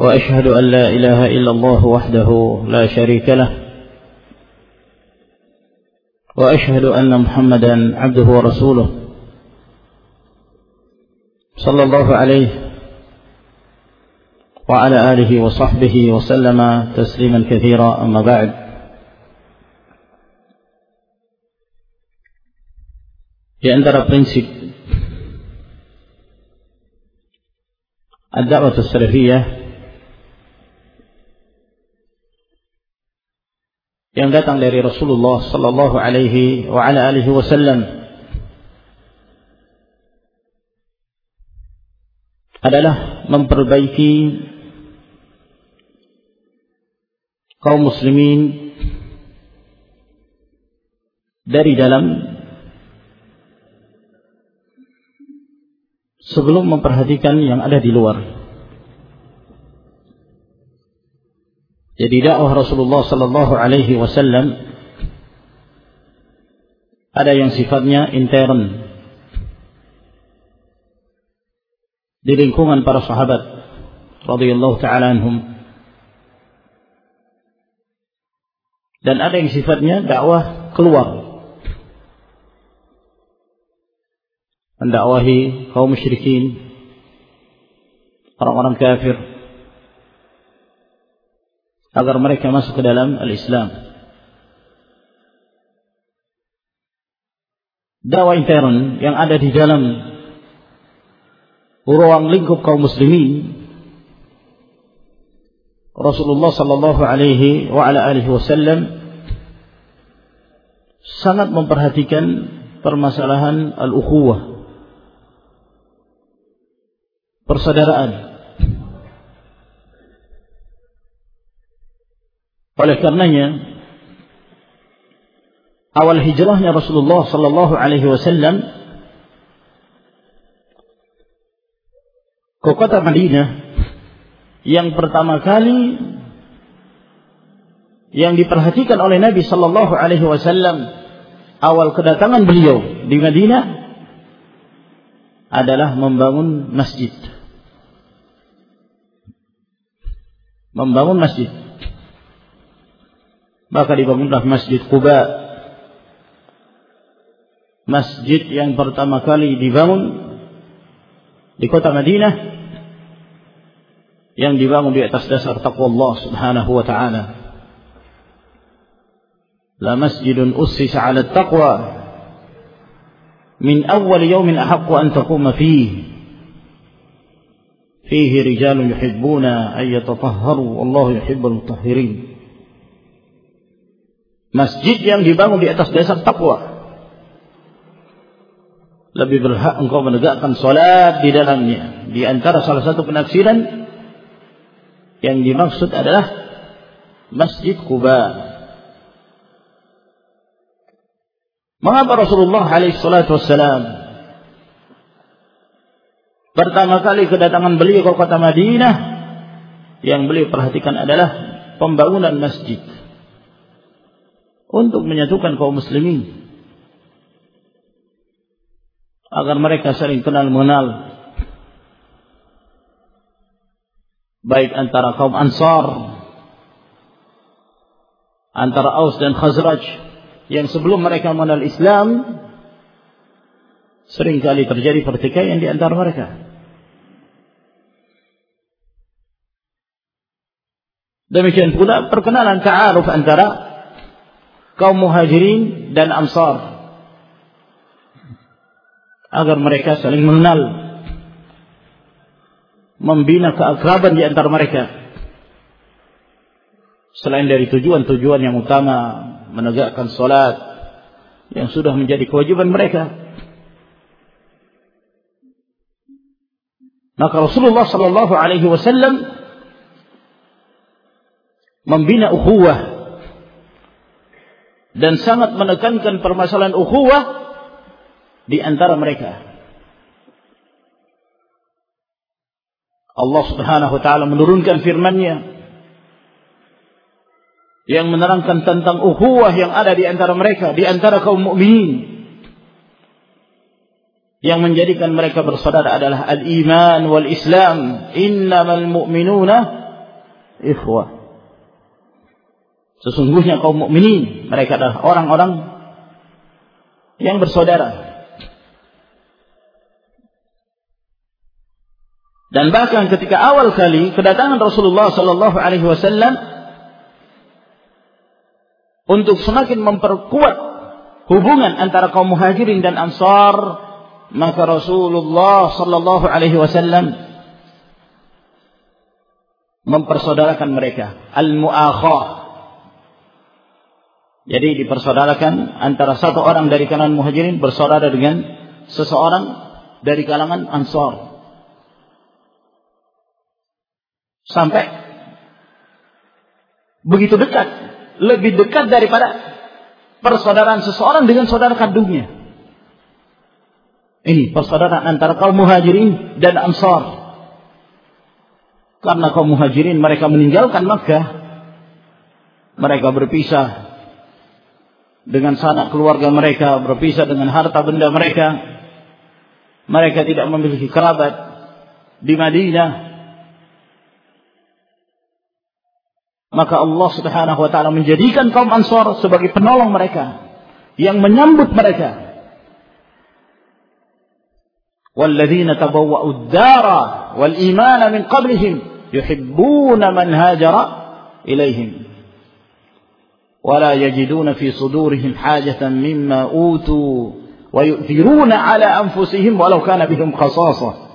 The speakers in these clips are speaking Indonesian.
وأشهد أن لا إله إلا الله وحده لا شريك له وأشهد أن محمدا عبده ورسوله صلى الله عليه وعلى آله وصحبه وسلم تسليما كثيرا. أما بعد di antara prinsip ad-da'wah salafiyah yang datang dari Rasulullah sallallahu alaihi wa ala alihi wasallam adalah memperbaiki kaum muslimin dari dalam sebelum memperhatikan yang ada di luar. Jadi dakwah Rasulullah sallallahu alaihi wasallam ada yang sifatnya intern di lingkungan para sahabat radhiyallahu taala anhum. Dan ada yang sifatnya dakwah keluar. Mendakwahi kaum musyrikin orang-orang kafir agar mereka masuk ke dalam al-Islam. Dakwah intern yang ada di dalam ruang lingkup kaum muslimin Rasulullah sallallahu alaihi wa ala alihi wasallam sangat memperhatikan permasalahan al-ukhuwah persaudaraan Oleh karenanya awal hijrahnya Rasulullah sallallahu alaihi wasallam ke kota Madinah yang pertama kali yang diperhatikan oleh Nabi sallallahu alaihi wasallam awal kedatangan beliau di Madinah adalah membangun masjid. Membangun masjid maka dibangunlah Masjid Quba masjid yang pertama kali dibangun di kota Madinah yang dibangun di atas dasar takwa Allah Subhanahu wa taala la masjidun ussisa 'ala taqwa min awwal yawmin ahaqqu an taquma fihi fihi rijalun yuhibbuna an yatatahharu wallahu yuhibbul mutahhirin Masjid yang dibangun di atas dasar takwa. Lebih berhak engkau menegakkan solat di dalamnya. Di antara salah satu penafsiran yang dimaksud adalah Masjid Quba. Mengapa Rasulullah alaihi salatu wassalam pertama kali kedatangan beliau ke kota Madinah yang beliau perhatikan adalah pembangunan masjid untuk menyatukan kaum muslimin. Agar mereka saling kenal mengenal. Baik antara kaum Ansar antara Aus dan Khazraj yang sebelum mereka mengenal Islam sering kali terjadi pertikaian di antara mereka. Demikian pula perkenalan ta'aruf antara kaum muhajirin dan ansar. Agar mereka saling mengenal. Membina keakraban di antara mereka. Selain dari tujuan-tujuan yang utama menegakkan salat yang sudah menjadi kewajiban mereka. Maka Rasulullah sallallahu alaihi wasallam membina ukhuwah dan sangat menekankan permasalahan ukhuwah di antara mereka. Allah Subhanahu wa taala menurunkan firman-Nya yang menerangkan tentang ukhuwah yang ada di antara mereka, di antara kaum mukminin. Yang menjadikan mereka bersaudara adalah al-iman wal Islam. Innamal mu'minuna ikhwah. Sesungguhnya kaum mukminin mereka adalah orang-orang yang bersaudara. Dan bahkan ketika awal kali kedatangan Rasulullah sallallahu alaihi wasallam untuk semakin memperkuat hubungan antara kaum muhajirin dan ansar, maka Rasulullah sallallahu alaihi wasallam mempersaudarakan mereka, al-muakhah. Jadi dipersaudarakan antara satu orang dari kalangan muhajirin bersaudara dengan seseorang dari kalangan ansar. Sampai begitu dekat, lebih dekat daripada persaudaraan seseorang dengan saudara kandungnya. Ini persaudaraan antara kaum muhajirin dan ansar. Karena kaum muhajirin mereka meninggalkan Makkah. Mereka berpisah dengan sanak keluarga mereka, berpisah dengan harta benda mereka. Mereka tidak memiliki kerabat di Madinah. Maka Allah Subhanahu wa taala menjadikan kaum Ansor sebagai penolong mereka yang menyambut mereka. Walladzina tabawwa'u ad-dara wal imana min qablihim yuhibbuna man. ولا يجدون في صدورهم حاجة مما أوتوا ويؤثرون على أنفسهم ولو كان بهم خصاصة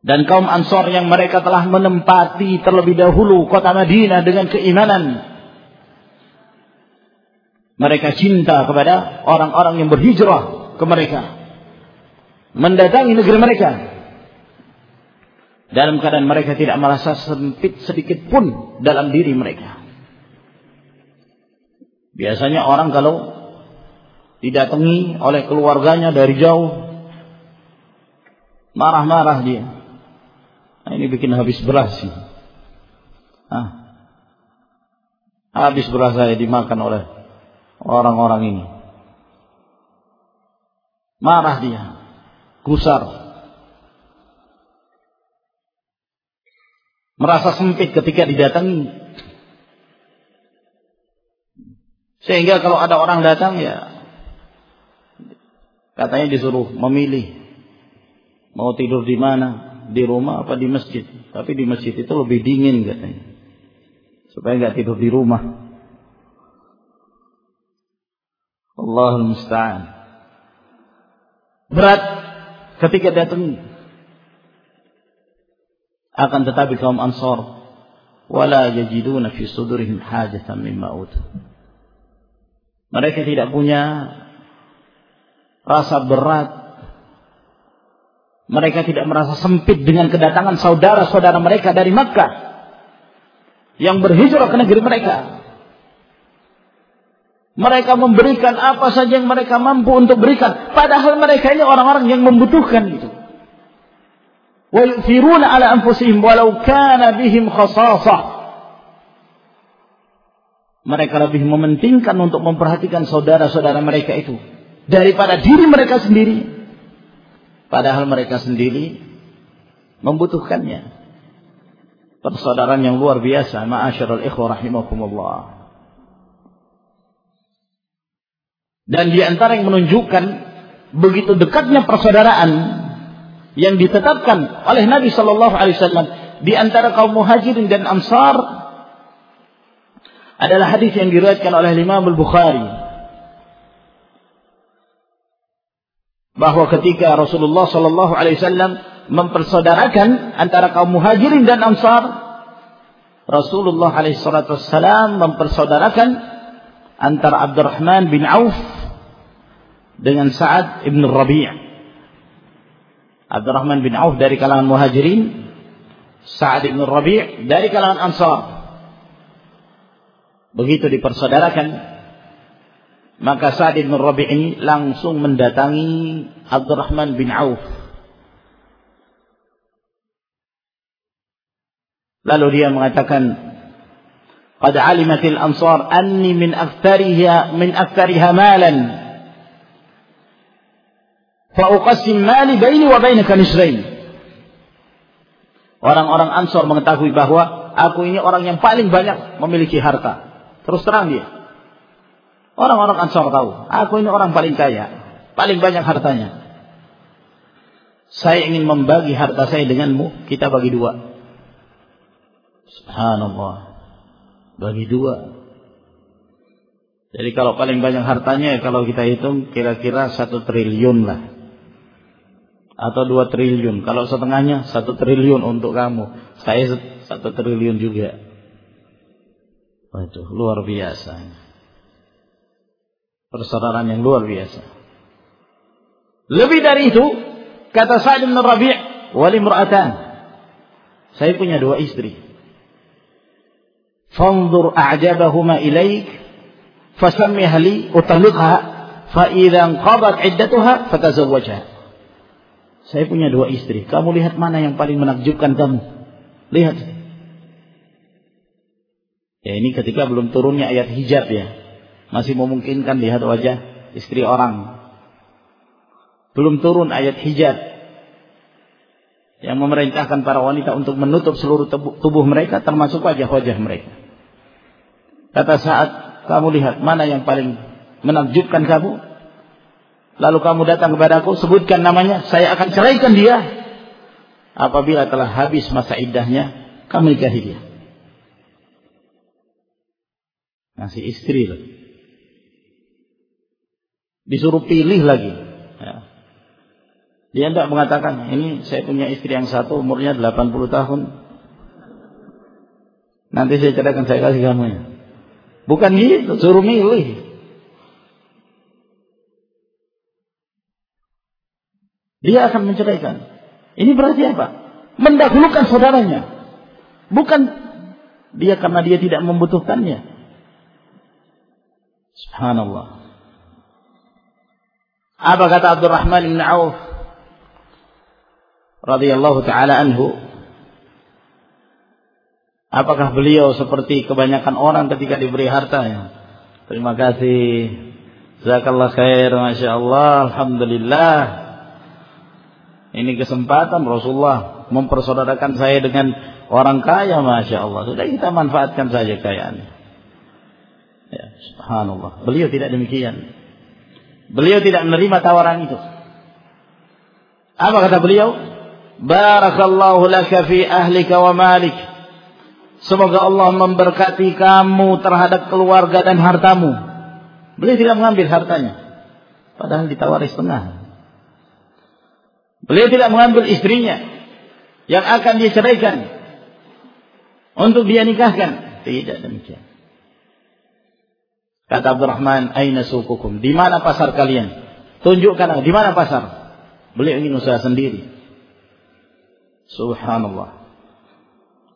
dan kaum Ansor yang mereka telah menempati terlebih dahulu kota Madinah dengan keimanan. Mereka cinta kepada orang-orang yang berhijrah ke mereka. Mendatangi negeri mereka. Dalam keadaan mereka tidak merasa sempit sedikit pun dalam diri mereka. Biasanya orang kalau didatangi oleh keluarganya dari jauh, marah-marah dia. Nah, ini bikin habis beras sih. Ah. Habis beras saya dimakan oleh orang-orang ini. Marah dia. Gusar. Merasa sempit ketika didatangi. Sehingga kalau ada orang datang ya katanya disuruh memilih mau tidur di mana, di rumah apa di masjid. Tapi di masjid itu lebih dingin katanya. Supaya nggak tidur di rumah. Allahul musta'an. Berat ketika datang akan tetapi kaum Ansar wala yajiduna fi sudurihim hajatan mimma utu. Mereka tidak punya rasa berat mereka tidak merasa sempit dengan kedatangan saudara-saudara mereka dari Makkah yang berhijrah ke negeri mereka. Mereka memberikan apa saja yang mereka mampu untuk berikan. Padahal mereka ini orang-orang yang membutuhkan itu. وَيُؤْثِرُونَ عَلَى أَنفُسِهِمْ وَلَوْ كَانَ بِهِمْ خَصَاصَةً mereka lebih mementingkan untuk memperhatikan saudara-saudara mereka itu. Daripada diri mereka sendiri. Padahal mereka sendiri membutuhkannya. Persaudaraan yang luar biasa. Ma'asyarul ikhwa rahimakumullah. Dan di antara yang menunjukkan begitu dekatnya persaudaraan yang ditetapkan oleh Nabi Shallallahu Alaihi Wasallam di antara kaum muhajirin dan ansar adalah hadis yang diriwayatkan oleh Imam Al Bukhari bahwa ketika Rasulullah Shallallahu Alaihi Wasallam mempersaudarakan antara kaum muhajirin dan ansar, Rasulullah Alaihi Wasallam mempersaudarakan antara Abdurrahman bin Auf dengan Sa'ad ibn Rabi'. Abdurrahman bin Auf dari kalangan muhajirin, Sa'ad bin Rabi' dari kalangan Ansar. Begitu dipersaudarakan, maka Sa'ad bin Rabi' ini langsung mendatangi Abdurrahman bin Auf. Lalu dia mengatakan, "Qad alimatil ansar anni min aktsariha min aktsariha malan." Uqassim mali baini wa bainaka nisrain. Orang-orang Ansor mengetahui bahwa aku ini orang yang paling banyak memiliki harta. Terus terang dia. Orang-orang Ansor tahu, aku ini orang paling kaya, paling banyak hartanya. Saya ingin membagi harta saya denganmu, kita bagi dua. Subhanallah. Bagi dua. Jadi kalau paling banyak hartanya, kalau kita hitung kira-kira satu triliun lah atau dua triliun. Kalau setengahnya satu triliun untuk kamu, saya satu triliun juga. Waduh, luar biasa. Persaudaraan yang luar biasa. Lebih dari itu, kata Sa'id bin Rabi' wali mur'atan. Saya punya dua istri. Fanzur a'jabahuma ilaik fasammiha li utalliqha fa idza qadat iddatuha fatazawwajha. Saya punya dua istri. Kamu lihat mana yang paling menakjubkan kamu. Lihat. Ya ini ketika belum turunnya ayat hijab ya. Masih memungkinkan lihat wajah istri orang. Belum turun ayat hijab. Yang memerintahkan para wanita untuk menutup seluruh tubuh mereka termasuk wajah-wajah mereka. Kata saat kamu lihat mana yang paling menakjubkan kamu, lalu kamu datang kepadaku, sebutkan namanya, saya akan ceraikan dia. Apabila telah habis masa iddahnya, kamu nikahi dia. Masih istri loh. Disuruh pilih lagi. Ya. Dia tidak mengatakan, ini saya punya istri yang satu umurnya 80 tahun. Nanti saya ceraikan, saya kasih kamu ya. Bukan gitu, suruh milih. Dia akan menceraikan. Ini berarti apa? Mendahulukan saudaranya. Bukan dia karena dia tidak membutuhkannya. Subhanallah. Apa kata Abdurrahman bin Auf radhiyallahu taala anhu? Apakah beliau seperti kebanyakan orang ketika diberi harta ya? Terima kasih. Jazakallah khair, Masya Allah, Alhamdulillah. Ini kesempatan Rasulullah mempersaudarakan saya dengan orang kaya, masya Allah. Sudah kita manfaatkan saja kekayaannya. Subhanallah. Beliau tidak demikian. Beliau tidak menerima tawaran itu. Apa kata beliau? Barakallahu laka fi ahlika wa malik. Semoga Allah memberkati kamu terhadap keluarga dan hartamu. Beliau tidak mengambil hartanya. Padahal ditawari setengah. Beliau tidak mengambil istrinya yang akan dia ceraikan untuk dia nikahkan. Tidak demikian. Kata Abdurrahman, Aina sukukum? Di mana pasar kalian? Tunjukkan di mana pasar? Beliau ingin usaha sendiri. Subhanallah.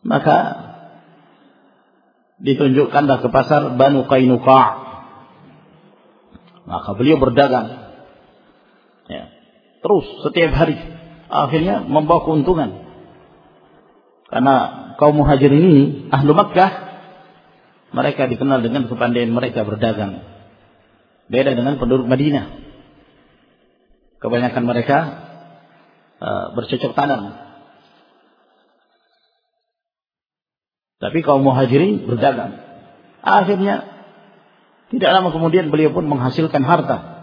Maka ditunjukkanlah ke pasar Banu Qainuqa. Maka beliau berdagang. Ya. Terus setiap hari. Akhirnya membawa keuntungan. Karena kaum muhajirin ini, ahlu Makkah, mereka dikenal dengan kepandaian mereka berdagang. Beda dengan penduduk Madinah. Kebanyakan mereka uh, bercocok tanam. Tapi kaum muhajirin berdagang. Akhirnya tidak lama kemudian beliau pun menghasilkan harta.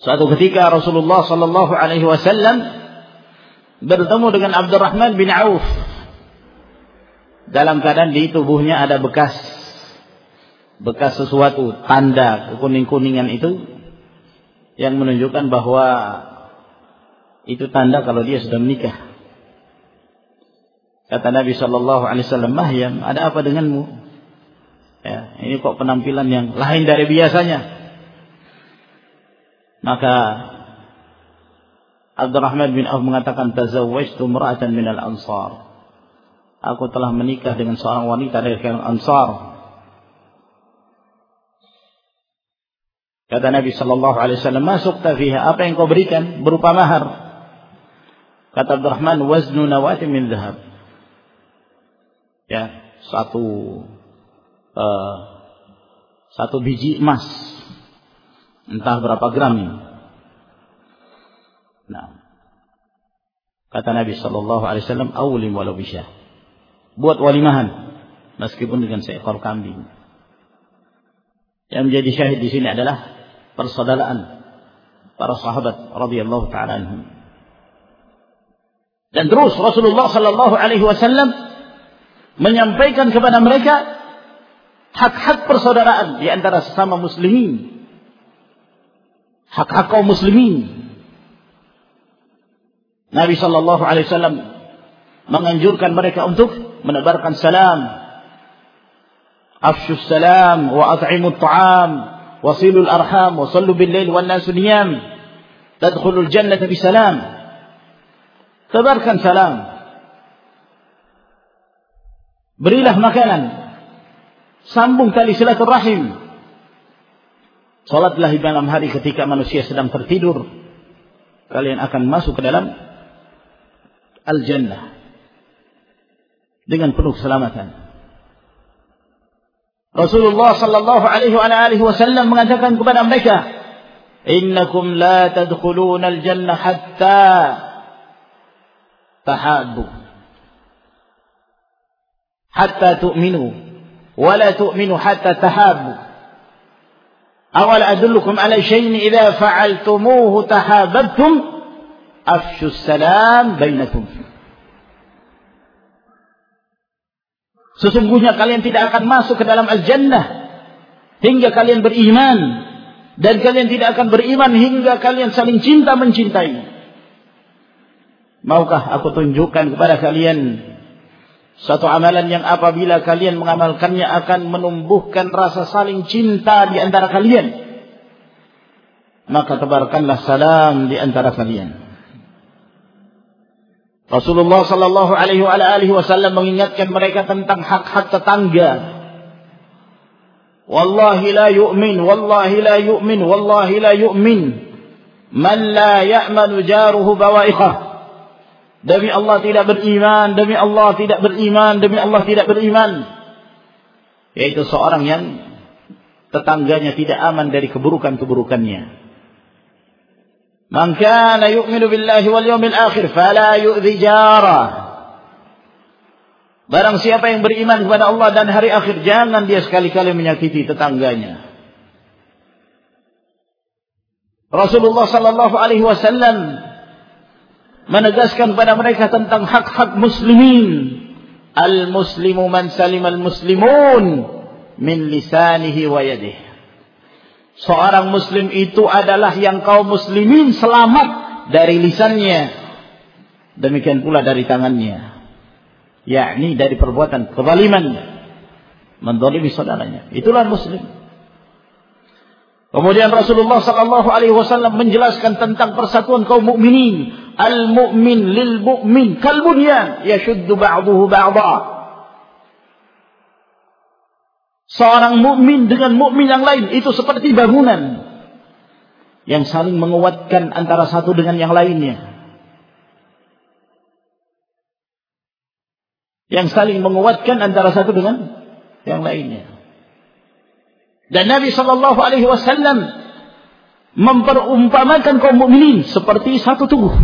Suatu ketika Rasulullah sallallahu alaihi wasallam bertemu dengan Abdurrahman bin Auf. Dalam keadaan di tubuhnya ada bekas bekas sesuatu, tanda kekuning-kuningan itu yang menunjukkan bahwa itu tanda kalau dia sudah menikah. Kata Nabi Shallallahu Alaihi Wasallam, Mahyam, ada apa denganmu? Ya, ini kok penampilan yang lain dari biasanya. Maka Abdurrahman bin Auf mengatakan tazawwajtu imra'atan minal ansar. Aku telah menikah dengan seorang wanita dari kalangan Ansar. Kata Nabi sallallahu alaihi wasallam, "Masuk fiha, apa yang kau berikan berupa mahar?" Kata Abdurrahman, "Waznu nawati min dhahab." Ya, satu uh, satu biji emas. Entah berapa gram. Nah. Kata Nabi sallallahu alaihi wasallam, "Awlim walau bisyah." Buat walimahan meskipun dengan seekor kambing. Yang menjadi syahid di sini adalah persaudaraan para sahabat radhiyallahu taala anhum. Dan terus Rasulullah sallallahu alaihi wasallam menyampaikan kepada mereka hak-hak persaudaraan di antara sesama muslimin. Hak-hak kaum muslimin Nabi Shallallahu Alaihi Wasallam menganjurkan mereka untuk menebarkan salam. Afshus salam wa at'imut ta'am wasilul arham wa sallu bil lail wan nasu niyam tadkhulul jannata bisalam. Tebarkan salam. Berilah makanan. Sambung tali silaturahim. Salatlah di malam hari ketika manusia sedang tertidur. Kalian akan masuk ke dalam al-jannah dengan penuh keselamatan. Rasulullah sallallahu alaihi wa alihi wasallam mengatakan kepada mereka, "Innakum la tadkhuluna al-jannah hatta tahaddu." Hatta tu'minu wa la tu'minu hatta tahabbu. Awal adullukum ala syai'in idza fa'altumuhu tahabbtum afshus salam bainakum. Sesungguhnya kalian tidak akan masuk ke dalam al-jannah hingga kalian beriman dan kalian tidak akan beriman hingga kalian saling cinta mencintai. Maukah aku tunjukkan kepada kalian satu amalan yang apabila kalian mengamalkannya akan menumbuhkan rasa saling cinta di antara kalian. Maka tebarkanlah salam di antara kalian. Rasulullah sallallahu alaihi wasallam mengingatkan mereka tentang hak-hak tetangga. Wallahi la yu'min, wallahi la yu'min, wallahi la yu'min. Man la ya'manu jaruhu bawa'iqah. Demi Allah tidak beriman, demi Allah tidak beriman, demi Allah tidak beriman. Yaitu seorang yang tetangganya tidak aman dari keburukan-keburukannya. Man kana yu'minu billahi wal yawmil akhir fala yu'dhi. Barang siapa yang beriman kepada Allah dan hari akhir, jangan dia sekali-kali menyakiti tetangganya. Rasulullah sallallahu alaihi wasallam menegaskan kepada mereka tentang hak-hak muslimin. Al-muslimu man salim al-muslimun min lisanihi wa yadihi. Seorang muslim itu adalah yang kaum muslimin selamat dari lisannya. Demikian pula dari tangannya. Yakni dari perbuatan kezaliman. Mendolimi saudaranya. Itulah muslim. Kemudian Rasulullah sallallahu alaihi wasallam menjelaskan tentang persatuan kaum mukminin. Al-mu'min lil mu'min kal bunyan yashuddu ba'dahu ba'dha. Seorang mukmin dengan mukmin yang lain itu seperti bangunan yang saling menguatkan antara satu dengan yang lainnya. Yang saling menguatkan antara satu dengan yang lainnya. Dan Nabi Shallallahu Alaihi Wasallam memperumpamakan kaum mukminin seperti satu tubuh.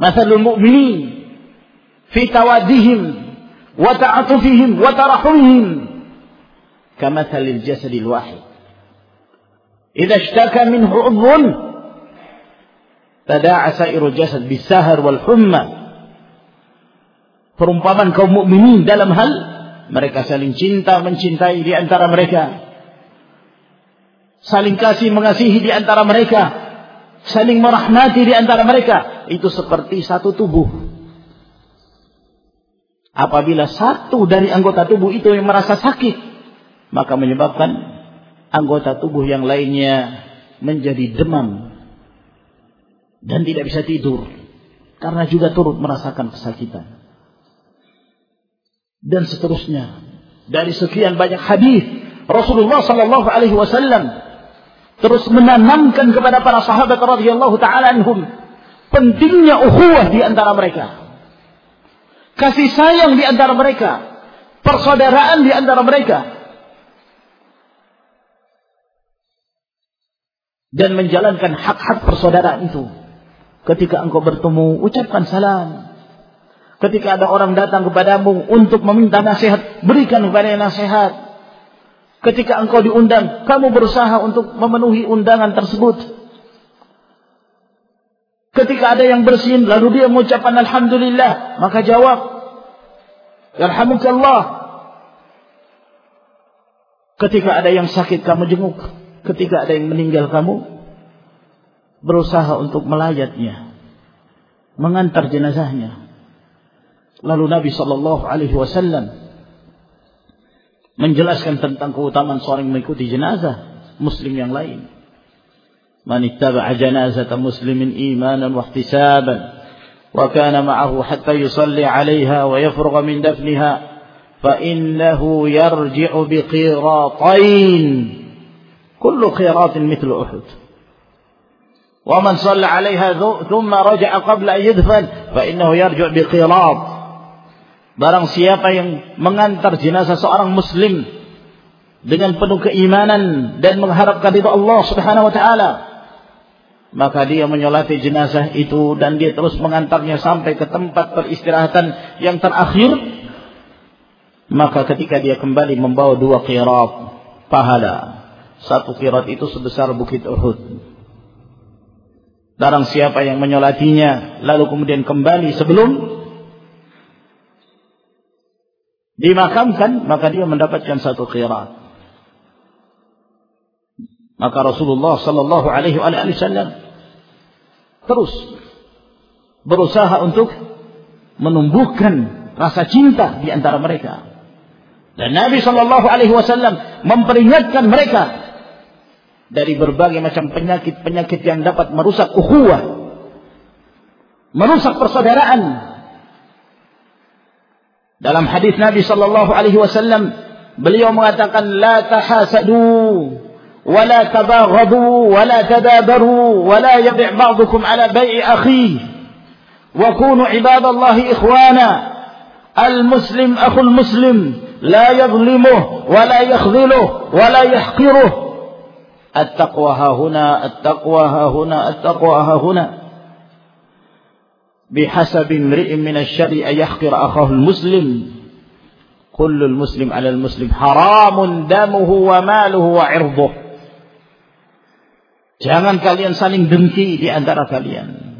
Masalul mukminin fi tawadihim وتعاطفهم وترحمهم كمثل الجسد الواحد إذا اشتكى منه عضو تداعى سائر الجسد بالسهر والحمى perumpamaan kaum mukminin dalam hal mereka saling cinta mencintai di antara mereka saling kasih mengasihi di antara mereka saling merahmati di antara mereka itu seperti satu tubuh Apabila satu dari anggota tubuh itu yang merasa sakit, maka menyebabkan anggota tubuh yang lainnya menjadi demam, dan tidak bisa tidur karena juga turut merasakan kesakitan. Dan seterusnya dari sekian banyak hadis Rasulullah sallallahu alaihi wasallam terus menanamkan kepada para sahabat radhiyallahu taala anhum pentingnya ukhuwah di antara mereka. Kasih sayang di antara mereka, persaudaraan di antara mereka. Dan menjalankan hak-hak persaudaraan itu. Ketika engkau bertemu, ucapkan salam. Ketika ada orang datang kepadamu untuk meminta nasihat, berikan kepada nasihat. Ketika engkau diundang, kamu berusaha untuk memenuhi undangan tersebut. Ketika ada yang bersin, lalu dia mengucapkan Alhamdulillah, maka jawab, Yarhamukallah. Ketika ada yang sakit, kamu jenguk. Ketika ada yang meninggal, kamu berusaha untuk melayatnya, mengantar jenazahnya. Lalu Nabi Shallallahu Alaihi Wasallam menjelaskan tentang keutamaan seorang mengikuti jenazah Muslim yang lain. من اتبع جنازة مسلم إيمانا واحتسابا وكان معه حتى يصلي عليها ويفرغ من دفنها فإنه يرجع بقيراطين كل قيراط مثل أحد. ومن صلى عليها ثم رجع قبل أن يدفن فإنه يرجع بقيراط barang siapa yang mengantar jenazah seorang muslim dengan penuh keimanan dan mengharapkan itu Allah Subhanahu wa taala maka dia menyolati jenazah itu dan dia terus mengantarnya sampai ke tempat peristirahatan yang terakhir. Maka ketika dia kembali membawa dua qirat pahala. Satu qirat itu sebesar bukit Uhud. Barang siapa yang menyolatinya lalu kemudian kembali sebelum dimakamkan maka dia mendapatkan satu qirat. Maka Rasulullah sallallahu alaihi wasallam terus berusaha untuk menumbuhkan rasa cinta di antara mereka. Dan Nabi sallallahu alaihi wasallam memperingatkan mereka dari berbagai macam penyakit-penyakit yang dapat merusak ukhuwah, merusak persaudaraan. Dalam hadis Nabi sallallahu alaihi wasallam beliau mengatakan la tahasadu ولا تباغضوا ولا تدابروا ولا يبع بعضكم على بيع أخيه. وكونوا عباد الله إخوانا. المسلم أخو المسلم لا يظلمه ولا يخذله ولا يحقره. التقوى ها هنا التقوى ها هنا التقوى ها هنا. بحسب امرئ من الشر أن يحقر أخاه المسلم. كل المسلم على المسلم حرام دمه وماله وعرضه. Jangan kalian saling dengki di antara kalian.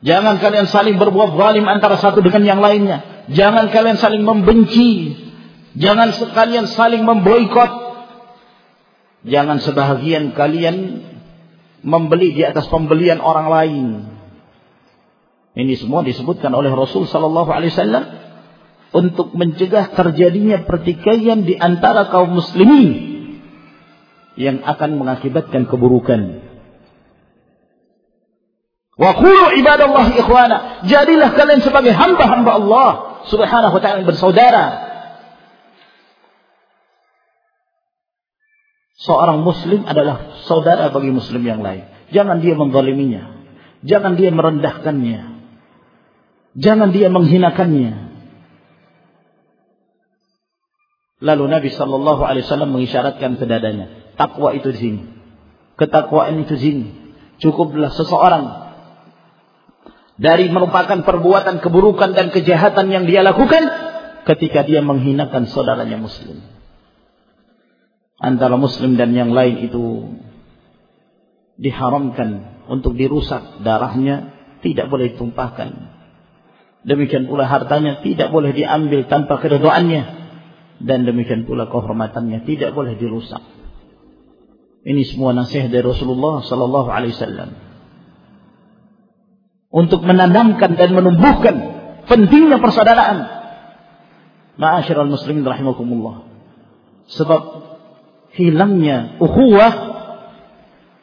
Jangan kalian saling berbuat zalim antara satu dengan yang lainnya. Jangan kalian saling membenci. Jangan sekalian saling memboikot Jangan sebahagian kalian membeli di atas pembelian orang lain. Ini semua disebutkan oleh Rasul sallallahu alaihi wasallam untuk mencegah terjadinya pertikaian di antara kaum muslimin yang akan mengakibatkan keburukan. Wa qulu ibadallah ikhwana, jadilah kalian sebagai hamba-hamba Allah Subhanahu wa taala bersaudara. Seorang muslim adalah saudara bagi muslim yang lain. Jangan dia menzaliminya. Jangan dia merendahkannya. Jangan dia menghinakannya. Lalu Nabi Shallallahu Alaihi Wasallam mengisyaratkan ke dadanya, takwa itu di sini, ketakwaan itu di sini. Cukuplah seseorang dari merupakan perbuatan keburukan dan kejahatan yang dia lakukan ketika dia menghinakan saudaranya Muslim. Antara muslim dan yang lain itu diharamkan untuk dirusak darahnya tidak boleh ditumpahkan. Demikian pula hartanya tidak boleh diambil tanpa keridhaannya dan demikian pula kehormatannya tidak boleh dirusak. Ini semua nasihat dari Rasulullah sallallahu alaihi wasallam untuk menanamkan dan menumbuhkan pentingnya persaudaraan ma'asyiral muslimin rahimakumullah sebab hilangnya ukhuwah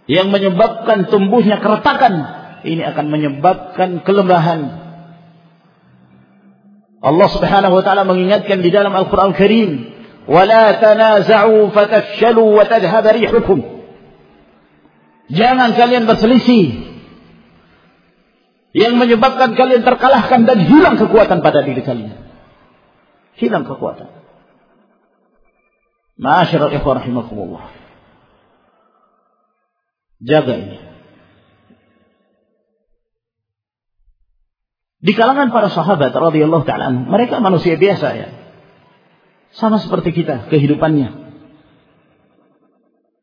yang menyebabkan tumbuhnya keretakan ini akan menyebabkan kelemahan. Allah Subhanahu wa taala mengingatkan di dalam Al-Qur'an Karim, "Wala tanaza'u fatafshalu wa tadhhab rihukum." Jangan kalian berselisih yang menyebabkan kalian terkalahkan dan hilang kekuatan pada diri kalian. Hilang kekuatan. Ma'asyiral ikhwan rahimakumullah. Jaga ini. Di kalangan para sahabat radhiyallahu taala mereka manusia biasa ya. Sama seperti kita kehidupannya.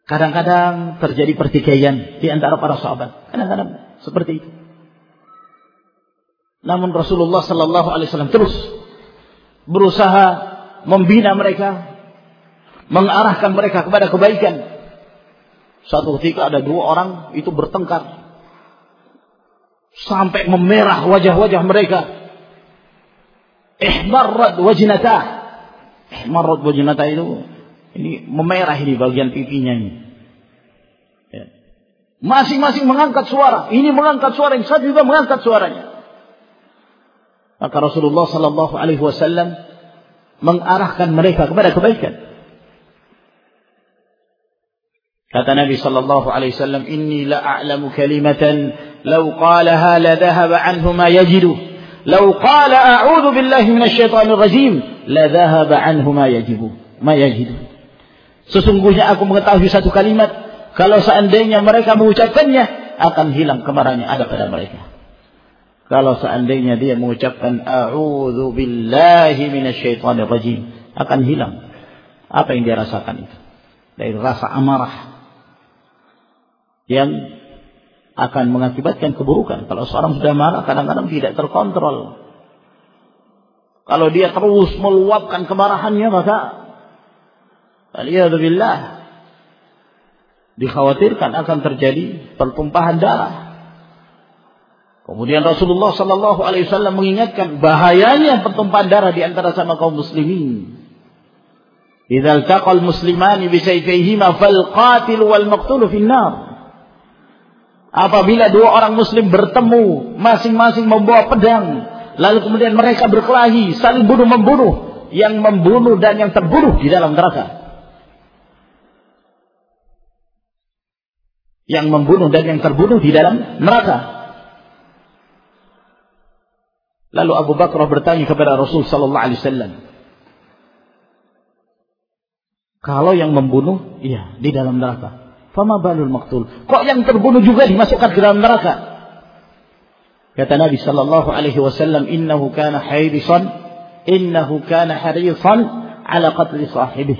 Kadang-kadang terjadi pertikaian di antara para sahabat. Kadang-kadang seperti itu. Namun Rasulullah sallallahu alaihi wasallam terus berusaha membina mereka, mengarahkan mereka kepada kebaikan. Suatu ketika ada dua orang itu bertengkar sampai memerah wajah-wajah mereka. Ihmarrad wajnata. Ihmarrad wajnata itu ini memerah ini bagian pipinya ini. Ya. Masing-masing mengangkat suara. Ini mengangkat suara, yang satu juga mengangkat suaranya. Maka Rasulullah Sallallahu Alaihi Wasallam mengarahkan mereka kepada kebaikan. Kata Nabi sallallahu alaihi wasallam, "Inni la a'lamu kalimatan law qalaha la dhahaba anhu ma yajidu. Law qala a'udzu billahi minasy syaithanir rajim, la dhahaba anhu ma yajibu, ma yajidu." Sesungguhnya aku mengetahui satu kalimat, kalau seandainya mereka mengucapkannya, akan hilang kemarahan yang ada pada mereka. Kalau seandainya dia mengucapkan a'udzu billahi minasy syaithanir rajim, akan hilang apa yang dia rasakan itu. Dari rasa amarah, yang akan mengakibatkan keburukan. Kalau seorang sudah marah kadang-kadang tidak terkontrol. Kalau dia terus meluapkan kemarahannya maka Alhamdulillah dikhawatirkan akan terjadi pertumpahan darah. Kemudian Rasulullah Sallallahu Alaihi Wasallam mengingatkan bahayanya pertumpahan darah di antara sama kaum muslimin. Idzal taqal muslimani bisayfayhima fal qatil wal maqtul finnar. Apabila dua orang muslim bertemu, masing-masing membawa pedang, lalu kemudian mereka berkelahi, saling bunuh membunuh, yang membunuh dan yang terbunuh di dalam neraka. Yang membunuh dan yang terbunuh di dalam neraka. Lalu Abu Bakar bertanya kepada Rasul sallallahu alaihi wasallam, kalau yang membunuh, iya, di dalam neraka. Fama balul maktul. Kok yang terbunuh juga dimasukkan ke dalam neraka? Kata Nabi sallallahu alaihi wasallam, "Innahu kana harisan, innahu kana harisan ala qatli sahibih."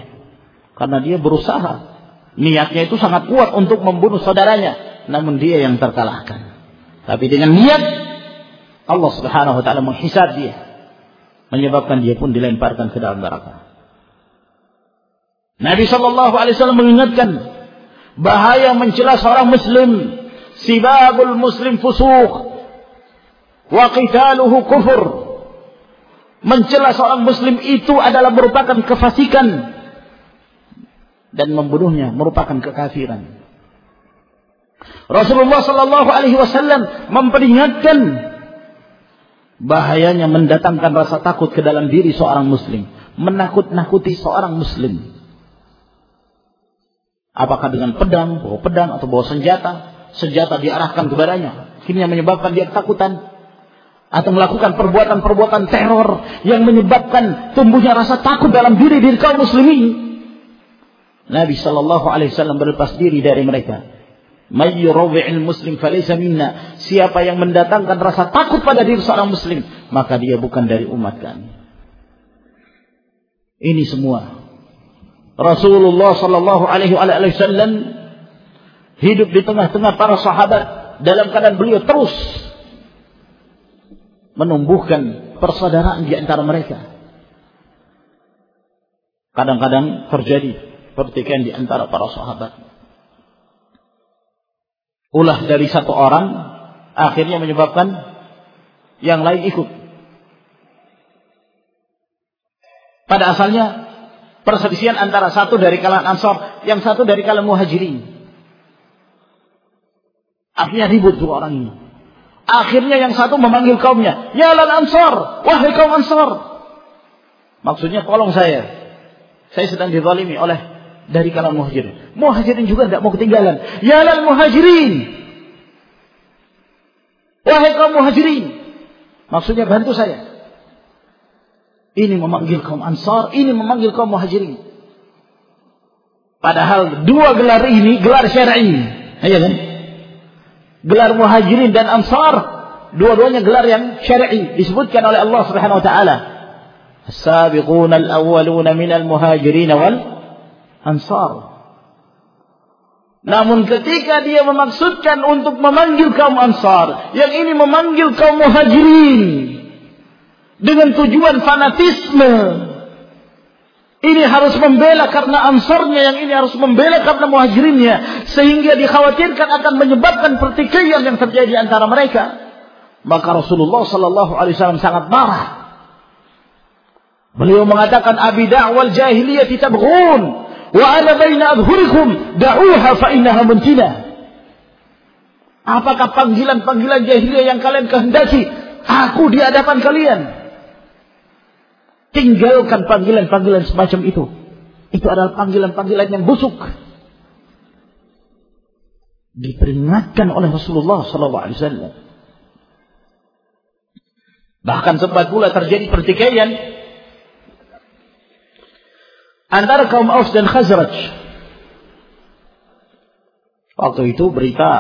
Karena dia berusaha. Niatnya itu sangat kuat untuk membunuh saudaranya, namun dia yang terkalahkan. Tapi dengan niat Allah Subhanahu wa taala menghisab dia, menyebabkan dia pun dilemparkan ke dalam neraka. Nabi sallallahu alaihi wasallam mengingatkan bahaya mencela seorang muslim sibabul muslim fusuq wa qitaluhu kufur. Mencela seorang muslim itu adalah merupakan kefasikan dan membunuhnya merupakan kekafiran. Rasulullah sallallahu alaihi wasallam memperingatkan bahayanya mendatangkan rasa takut ke dalam diri seorang muslim menakut-nakuti seorang muslim Apakah dengan pedang, bawa pedang atau bawa senjata, senjata diarahkan kepadanya, akhirnya menyebabkan dia ketakutan atau melakukan perbuatan-perbuatan teror yang menyebabkan tumbuhnya rasa takut dalam diri diri kaum muslimin. Nabi Shallallahu Alaihi Wasallam berlepas diri dari mereka. Mayyurawi'il muslim falaysa minna. Siapa yang mendatangkan rasa takut pada diri seorang muslim, maka dia bukan dari umat kami. Ini semua Rasulullah sallallahu alaihi wasallam hidup di tengah-tengah para sahabat dalam keadaan beliau terus menumbuhkan persaudaraan di antara mereka. Kadang-kadang terjadi pertikaian di antara para sahabat. Ulah dari satu orang akhirnya menyebabkan yang lain ikut. Pada asalnya perselisihan antara satu dari kalangan Ansor, yang satu dari kalangan Muhajirin. Akhirnya ribut dua orang ini. Akhirnya yang satu memanggil kaumnya, Ya lal ansar, wahai kaum ansar. Maksudnya tolong saya. Saya sedang dizalimi oleh dari kalangan muhajirin. Muhajirin juga tidak mau ketinggalan. Ya lal muhajirin. Wahai kaum muhajirin. Maksudnya bantu saya. Ini memanggil kaum ansar, ini memanggil kaum muhajirin. Padahal dua gelar ini gelar syar'i. Iya kan? Gelar muhajirin dan ansar dua-duanya gelar yang syar'i disebutkan oleh Allah Subhanahu wa taala. As-sabiquna al-awwaluna minal muhajirin wal ansar. Namun ketika dia memaksudkan untuk memanggil kaum ansar, yang ini memanggil kaum muhajirin dengan tujuan fanatisme, ini harus membela karena ansarnya, yang ini harus membela karena muhajirinnya. Sehingga dikhawatirkan akan menyebabkan pertikaian yang terjadi antara mereka. Maka Rasulullah Sallallahu Alaihi Wasallam sangat marah. Beliau mengatakan abi da'wal jahiliyah tabghun wa ana baina adhurikum da'uha fa innaha muntina. Apakah panggilan-panggilan jahiliyah yang kalian kehendaki? Aku di hadapan kalian. Tinggalkan panggilan-panggilan semacam itu. Itu adalah panggilan-panggilan yang busuk. Diperingatkan oleh Rasulullah SAW. Bahkan sempat pula terjadi pertikaian antara kaum Aus dan Khazraj. Waktu itu berita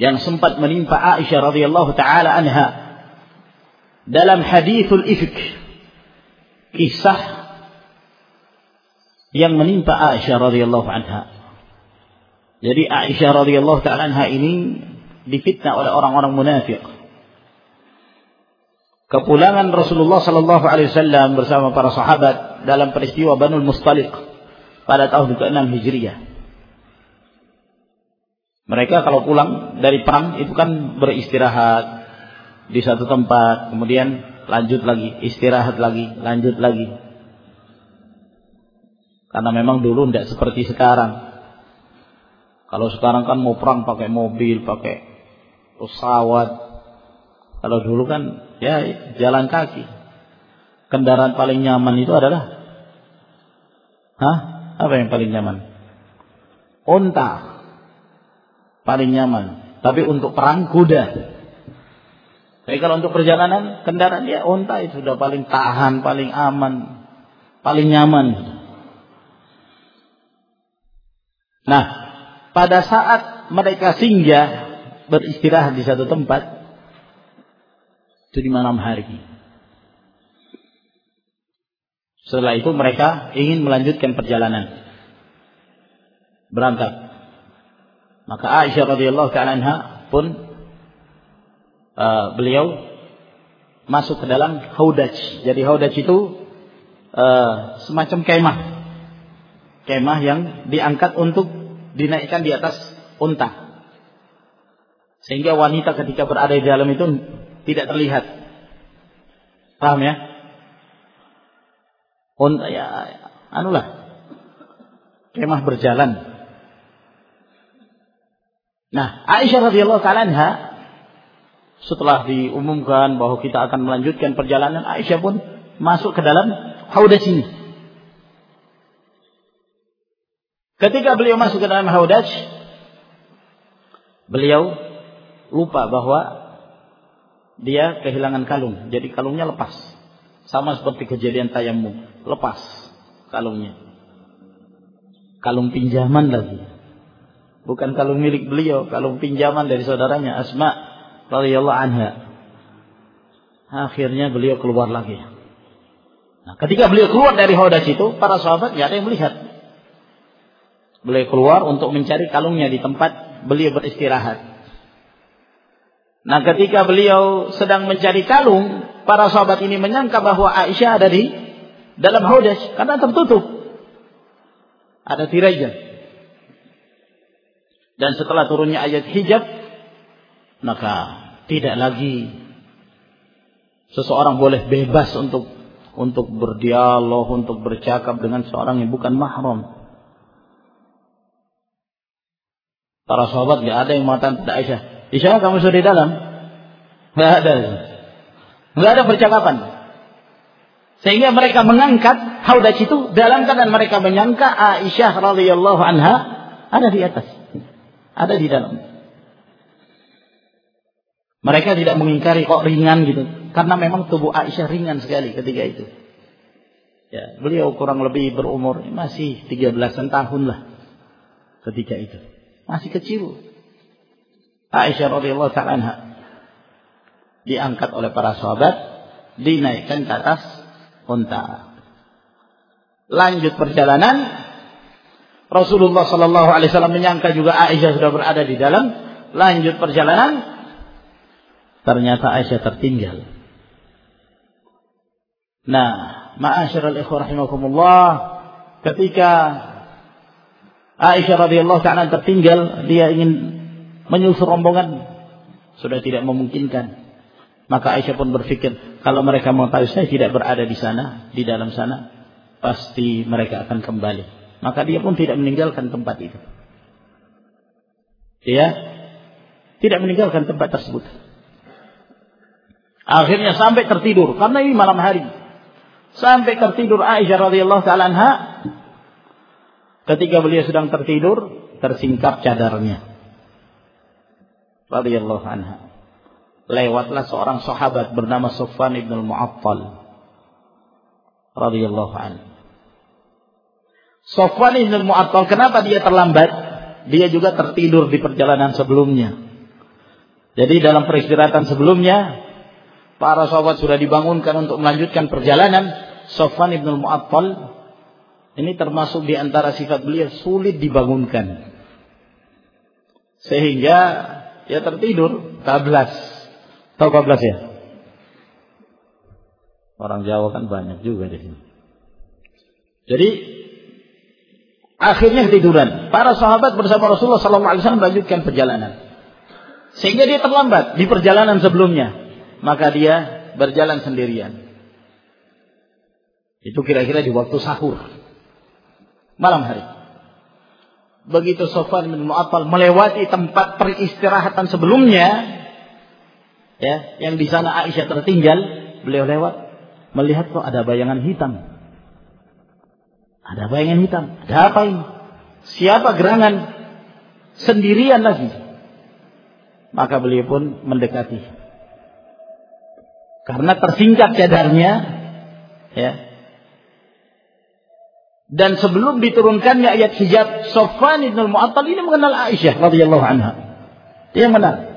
yang sempat menimpa Aisyah radhiyallahu taala anha dalam hadithul ifk kisah yang menimpa Aisyah radhiyallahu anha. Jadi Aisyah radhiyallahu taala anha ini difitnah oleh orang-orang munafik. Kepulangan Rasulullah sallallahu alaihi wasallam bersama para sahabat dalam peristiwa Banul Mustaliq pada tahun ke-6 Hijriah. Mereka kalau pulang dari perang itu kan beristirahat, di satu tempat, kemudian lanjut lagi, istirahat lagi, lanjut lagi. Karena memang dulu tidak seperti sekarang. Kalau sekarang kan mau perang pakai mobil, pakai pesawat. Kalau dulu kan ya jalan kaki. Kendaraan paling nyaman itu adalah Hah? Apa yang paling nyaman? Unta. Paling nyaman. Tapi untuk perang kuda. Tapi kalau untuk perjalanan kendaraan ya unta itu sudah paling tahan, paling aman, paling nyaman. Nah, pada saat mereka singgah beristirahat di satu tempat itu di malam hari. Setelah itu mereka ingin melanjutkan perjalanan. Berangkat. Maka Aisyah radhiyallahu taala pun uh, beliau masuk ke dalam haudaj. Jadi haudaj itu uh, semacam kemah. Kemah yang diangkat untuk dinaikkan di atas unta. Sehingga wanita ketika berada di dalam itu tidak terlihat. Paham ya? Unta ya, anulah. Kemah berjalan. Nah, Aisyah radhiyallahu taala setelah diumumkan bahwa kita akan melanjutkan perjalanan, Aisyah pun masuk ke dalam haudaj ini. Ketika beliau masuk ke dalam haudaj, beliau lupa bahwa dia kehilangan kalung. Jadi kalungnya lepas. Sama seperti kejadian tayamum. Lepas kalungnya. Kalung pinjaman lagi. Bukan kalung milik beliau. Kalung pinjaman dari saudaranya Asma' radhiyallahu anha. Akhirnya beliau keluar lagi. Nah, ketika beliau keluar dari Haudas itu, para sahabat tidak ada yang melihat. Beliau keluar untuk mencari kalungnya di tempat beliau beristirahat. Nah, ketika beliau sedang mencari kalung, para sahabat ini menyangka bahwa Aisyah ada di dalam Haudas karena tertutup. Ada tirainya. Dan setelah turunnya ayat hijab, maka tidak lagi seseorang boleh bebas untuk untuk berdialog, untuk bercakap dengan seorang yang bukan mahram. Para sahabat tidak ada yang mengatakan pada Aisyah, Isya kamu sudah di dalam? Enggak ada. Enggak ada percakapan. Sehingga mereka mengangkat haudaj itu dalam keadaan mereka menyangka Aisyah radhiyallahu anha ada di atas. Ada di dalam. Mereka tidak mengingkari kok ringan gitu. Karena memang tubuh Aisyah ringan sekali ketika itu. Ya, beliau kurang lebih berumur masih 13 tahun lah ketika itu. Masih kecil. Aisyah radhiyallahu taala diangkat oleh para sahabat, dinaikkan ke atas unta. Lanjut perjalanan, Rasulullah Shallallahu Alaihi Wasallam menyangka juga Aisyah sudah berada di dalam. Lanjut perjalanan, ternyata Aisyah tertinggal. Nah, ma'asyiral ikhwah rahimakumullah, ketika Aisyah radhiyallahu taala tertinggal, dia ingin menyusul rombongan, sudah tidak memungkinkan. Maka Aisyah pun berpikir, kalau mereka mau tahu saya tidak berada di sana, di dalam sana, pasti mereka akan kembali. Maka dia pun tidak meninggalkan tempat itu. Dia tidak meninggalkan tempat tersebut. Akhirnya sampai tertidur karena ini malam hari. Sampai tertidur Aisyah radhiyallahu taala ketika beliau sedang tertidur tersingkap cadarnya. Radhiyallahu anha lewatlah seorang sahabat bernama Sufyan ibn al-Mu'attal radhiyallahu anhu. Sufyan ibn al-Mu'attal kenapa dia terlambat? Dia juga tertidur di perjalanan sebelumnya. Jadi dalam peristirahatan sebelumnya para sahabat sudah dibangunkan untuk melanjutkan perjalanan. Sofwan ibn al-Mu'attal ini termasuk di antara sifat beliau sulit dibangunkan. Sehingga dia tertidur tablas Tahu 14 ya? Orang Jawa kan banyak juga di sini. Jadi akhirnya ketiduran. Para sahabat bersama Rasulullah SAW melanjutkan perjalanan. Sehingga dia terlambat di perjalanan sebelumnya. Maka dia berjalan sendirian. Itu kira-kira di waktu sahur. Malam hari. Begitu Sofan bin Mu'attal melewati tempat peristirahatan sebelumnya, ya yang di sana Aisyah tertinggal beliau lewat melihat kok ada bayangan hitam. Ada bayangan hitam. Ada apa ini? Siapa gerangan? Sendirian lagi. Maka beliau pun mendekati. Karena tersingkat cadarnya ya dan sebelum diturunkannya ayat hijab Sofwan ibn al-Mu'attal ini mengenal Aisyah radhiyallahu anha dia mengenal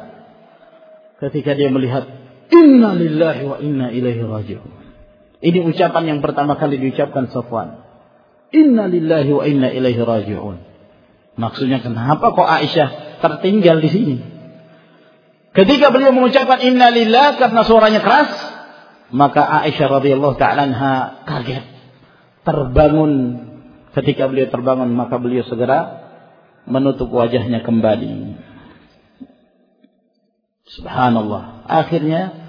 ketika dia melihat Inna lillahi wa inna ilaihi raji'un. Ini ucapan yang pertama kali diucapkan Safwan. Inna lillahi wa inna ilaihi raji'un. Maksudnya kenapa kok Aisyah tertinggal di sini? Ketika beliau mengucapkan inna lillah karena suaranya keras, maka Aisyah radhiyallahu taala kaget. Terbangun ketika beliau terbangun maka beliau segera menutup wajahnya kembali. Subhanallah. Akhirnya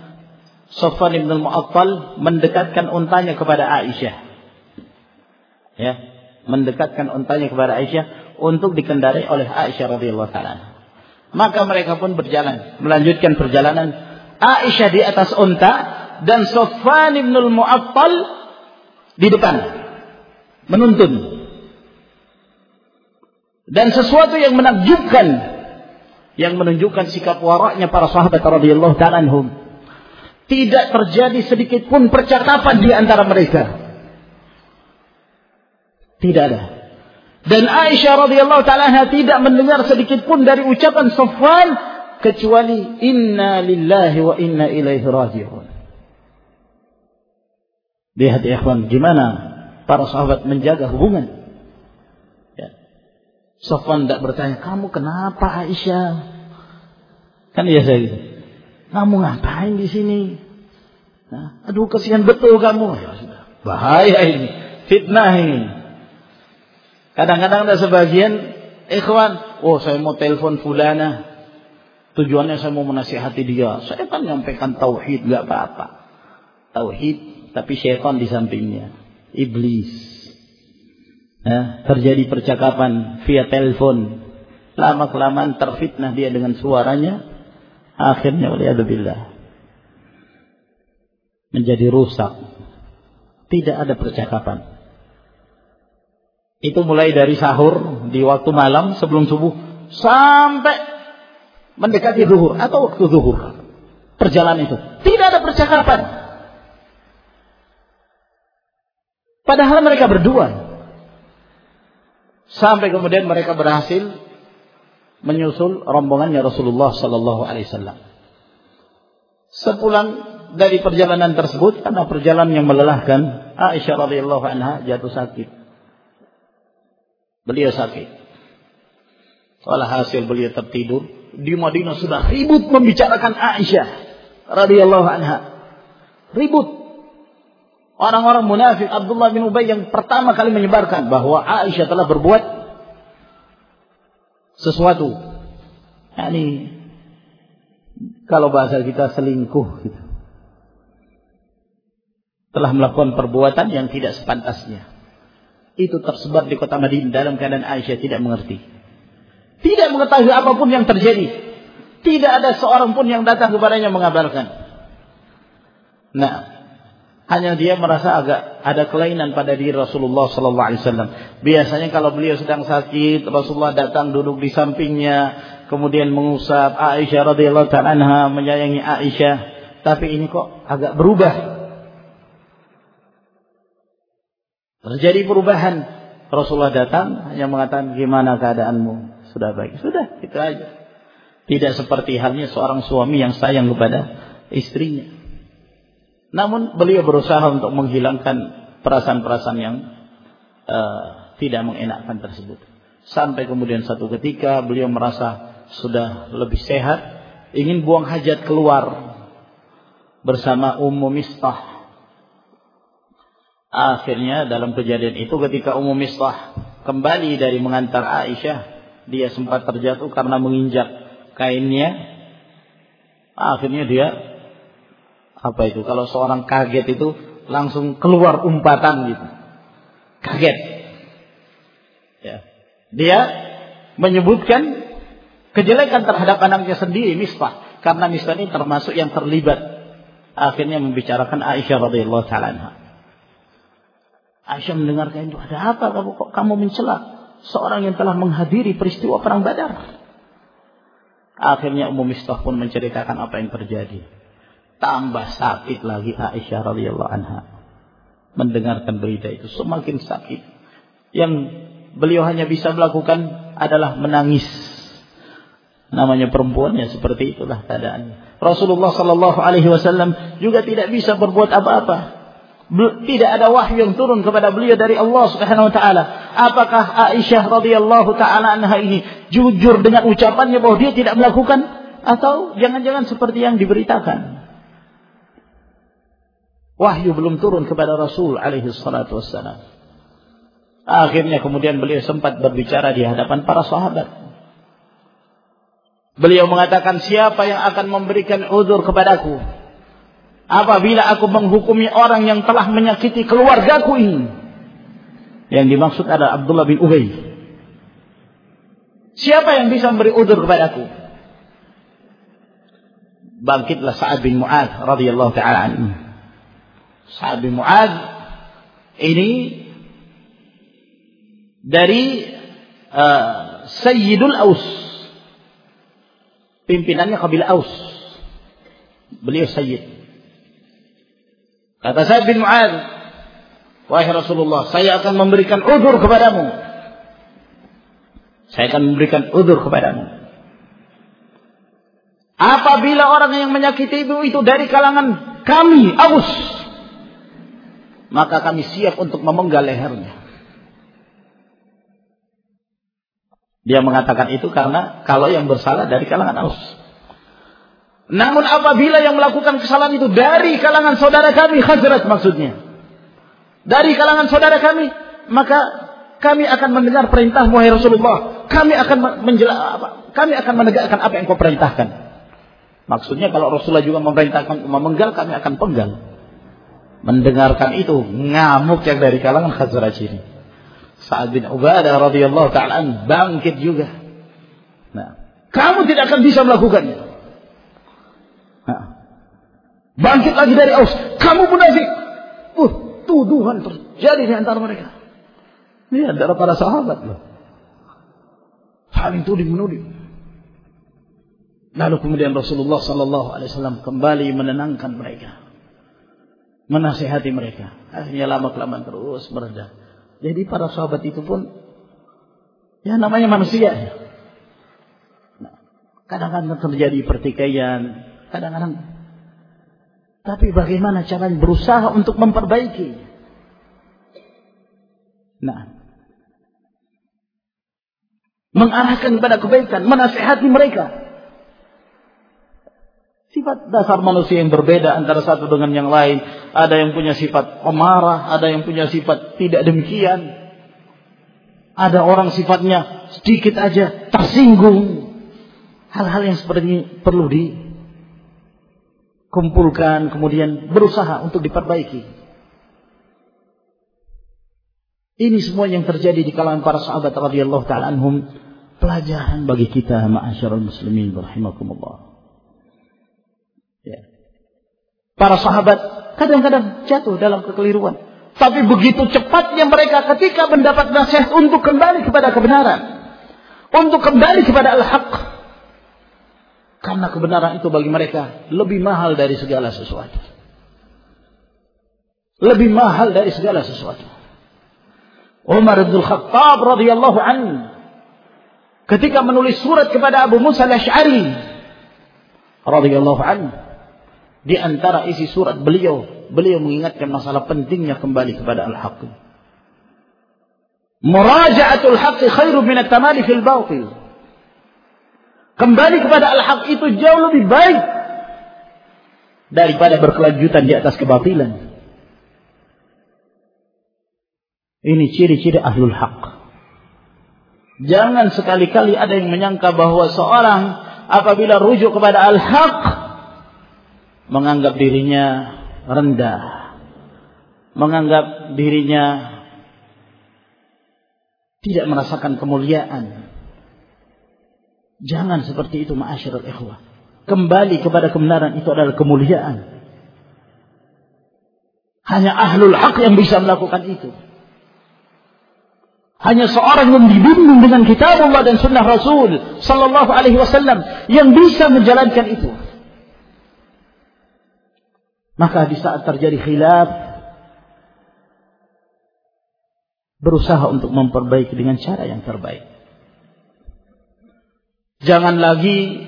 Sofwan ibn al-Mu'attal mendekatkan untanya kepada Aisyah. Ya, mendekatkan untanya kepada Aisyah untuk dikendarai oleh Aisyah radhiyallahu taala. Maka mereka pun berjalan, melanjutkan perjalanan. Aisyah di atas unta dan Sofwan ibn al-Mu'attal di depan menuntun. Dan sesuatu yang menakjubkan yang menunjukkan sikap waraknya para sahabat radhiyallahu taala anhum. Tidak terjadi sedikit pun percakapan di antara mereka. Tidak ada. Dan Aisyah radhiyallahu taala tidak mendengar sedikit pun dari ucapan Safwan kecuali inna lillahi wa inna ilaihi raji'un. Lihat ya ikhwan gimana para sahabat menjaga hubungan Sofwan tidak bertanya, kamu kenapa Aisyah? Kan biasa gitu. Kamu ngapain di sini? Nah, aduh kesian betul kamu. Ya. Bahaya ini. Fitnah ini. Kadang-kadang ada sebagian ikhwan, oh saya mau telepon fulana. Tujuannya saya mau menasihati dia. Saya kan menyampaikan tauhid, nggak apa-apa. Tauhid, tapi syaitan di sampingnya. Iblis terjadi percakapan via telepon lama kelamaan terfitnah dia dengan suaranya Akhirnya waliyadzubillah menjadi rusak. Tidak ada percakapan. Itu mulai dari sahur di waktu malam sebelum subuh sampai mendekati zuhur atau waktu zuhur. Perjalanan itu. Tidak ada percakapan. Padahal mereka berdua. Sampai kemudian mereka berhasil menyusul rombongannya Rasulullah sallallahu alaihi wasallam. Sepulang dari perjalanan tersebut karena perjalanan yang melelahkan, Aisyah radhiyallahu anha jatuh sakit. Beliau sakit. Oleh hasil beliau tertidur di Madinah sudah ribut membicarakan Aisyah radhiyallahu anha. Ribut. Orang-orang munafik Abdullah bin Ubay yang pertama kali menyebarkan bahwa Aisyah telah berbuat sesuatu. Yani kalau bahasa kita selingkuh gitu telah melakukan perbuatan yang tidak sepantasnya. Itu tersebar di kota Madinah dalam keadaan Aisyah tidak mengerti. Tidak mengetahui apa pun yang terjadi. Tidak ada seorang pun yang datang kepadanya mengabarkan. Nah, hanya dia merasa agak ada kelainan pada diri Rasulullah sallallahu alaihi wasallam. Biasanya kalau beliau sedang sakit, Rasulullah datang duduk di sampingnya, kemudian mengusap Aisyah radhiyallahu taala menyayangi Aisyah. Tapi ini kok agak berubah Terjadi perubahan. Rasulullah datang hanya mengatakan gimana keadaanmu? Sudah baik. Sudah, itu aja. Tidak seperti halnya seorang suami yang sayang kepada istrinya. Namun beliau berusaha untuk menghilangkan perasaan-perasaan yang uh, tidak mengenakkan tersebut. Sampai kemudian satu ketika beliau merasa sudah lebih sehat, ingin buang hajat keluar bersama Ummu Mistah Akhirnya dalam kejadian itu ketika Ummu Mistah kembali dari mengantar Aisyah, dia sempat terjatuh karena menginjak kainnya. Akhirnya dia apa itu? Kalau seorang kaget itu langsung keluar umpatan gitu. Kaget. Ya. Dia menyebutkan kejelekan terhadap anaknya sendiri Mistah karena Mistah ini termasuk yang terlibat akhirnya membicarakan Aisyah radhiyallahu taala Aisyah mendengarkan itu, ada apa kamu kok kamu mencela seorang yang telah menghadiri peristiwa perang Badar? Akhirnya Ummu Mistah pun menceritakan apa yang terjadi. Tambah sakit lagi Aisyah radhiyallahu anha. Mendengarkan berita itu semakin sakit. Yang beliau hanya bisa melakukan adalah menangis. Namanya perempuannya seperti itulah keadaannya. Rasulullah Shallallahu Alaihi Wasallam juga tidak bisa berbuat apa-apa tidak ada wahyu yang turun kepada beliau dari Allah Subhanahu wa taala. Apakah Aisyah radhiyallahu taala anha ini jujur dengan ucapannya bahwa dia tidak melakukan atau jangan-jangan seperti yang diberitakan? Wahyu belum turun kepada Rasul alaihi salatu wassalam. Akhirnya kemudian beliau sempat berbicara di hadapan para sahabat. Beliau mengatakan siapa yang akan memberikan uzur kepadaku apabila aku menghukumi orang yang telah menyakiti keluargaku ini. Yang dimaksud adalah Abdullah bin Ubay. Siapa yang bisa memberi udur kepadaku? Bangkitlah Sa'ad bin Mu'ad radhiyallahu taala anhu. Sa'ad bin Mu'ad ini dari uh, Sayyidul Aus. Pimpinannya kabilah Aus. Beliau Sayyid. Kata saya bin Mu'ad, Wahai Rasulullah, saya akan memberikan udur kepadamu. Saya akan memberikan udur kepadamu. Apabila orang yang menyakiti ibu itu dari kalangan kami, Aus, maka kami siap untuk memenggal lehernya. Dia mengatakan itu karena kalau yang bersalah dari kalangan Aus. Namun apabila yang melakukan kesalahan itu dari kalangan saudara kami, Khazraj maksudnya. Dari kalangan saudara kami, maka kami akan mendengar perintah wahai Rasulullah. Kami akan menjelaskan apa? Kami akan menegakkan apa yang kau perintahkan. Maksudnya kalau Rasulullah juga memerintahkan memenggal, kami akan penggal. Mendengarkan itu ngamuk yang dari kalangan Khazraj ini. Sa'ad bin Ubadah radhiyallahu taala bangkit juga. Nah, kamu tidak akan bisa melakukannya. Bangkit lagi dari Aus. Kamu munafik. Uh, tuduhan terjadi di antara mereka. Ini antara para sahabat loh. Saling tuding menuding. Lalu kemudian Rasulullah Sallallahu Alaihi Wasallam kembali menenangkan mereka, menasihati mereka. Akhirnya lama kelamaan terus meredah. Jadi para sahabat itu pun ya namanya manusia. Nah, kadang-kadang terjadi pertikaian, kadang-kadang. Tapi bagaimana cara berusaha untuk memperbaiki? Nah, mengarahkan kepada kebaikan, menasihati mereka. Sifat dasar manusia yang berbeda antara satu dengan yang lain. Ada yang punya sifat pemarah, ada yang punya sifat tidak demikian. Ada orang sifatnya sedikit aja tersinggung. Hal-hal yang seperti ini perlu dikumpulkan, kemudian berusaha untuk diperbaiki. Ini semua yang terjadi di kalangan para sahabat radhiyallahu taala anhum pelajaran bagi kita ma'asyiral muslimin rahimakumullah. Ya. Para sahabat kadang-kadang jatuh dalam kekeliruan. Tapi begitu cepatnya mereka ketika mendapat nasihat untuk kembali kepada kebenaran. Untuk kembali kepada al-haq. Karena kebenaran itu bagi mereka lebih mahal dari segala sesuatu. Lebih mahal dari segala sesuatu. Umar bin Khattab radhiyallahu anhu ketika menulis surat kepada Abu Musa al-Asy'ari radhiyallahu anhu di antara isi surat beliau, beliau mengingatkan masalah pentingnya kembali kepada al-haq. Muraja'atul haqq khairu min at-tamali fil batil. Kembali kepada al-haq itu jauh lebih baik daripada berkelanjutan di atas kebatilan. Ini ciri-ciri ahlul haq. Jangan sekali-kali ada yang menyangka bahwa seorang apabila rujuk kepada al-haq menganggap dirinya rendah, menganggap dirinya tidak merasakan kemuliaan. Jangan seperti itu ma'asyiral ikhwah. Kembali kepada kebenaran itu adalah kemuliaan. Hanya ahlul haq yang bisa melakukan itu. Hanya seorang yang dibimbing dengan kitab Allah dan sunnah Rasul sallallahu alaihi wasallam yang bisa menjalankan itu. Maka di saat terjadi khilaf berusaha untuk memperbaiki dengan cara yang terbaik. Jangan lagi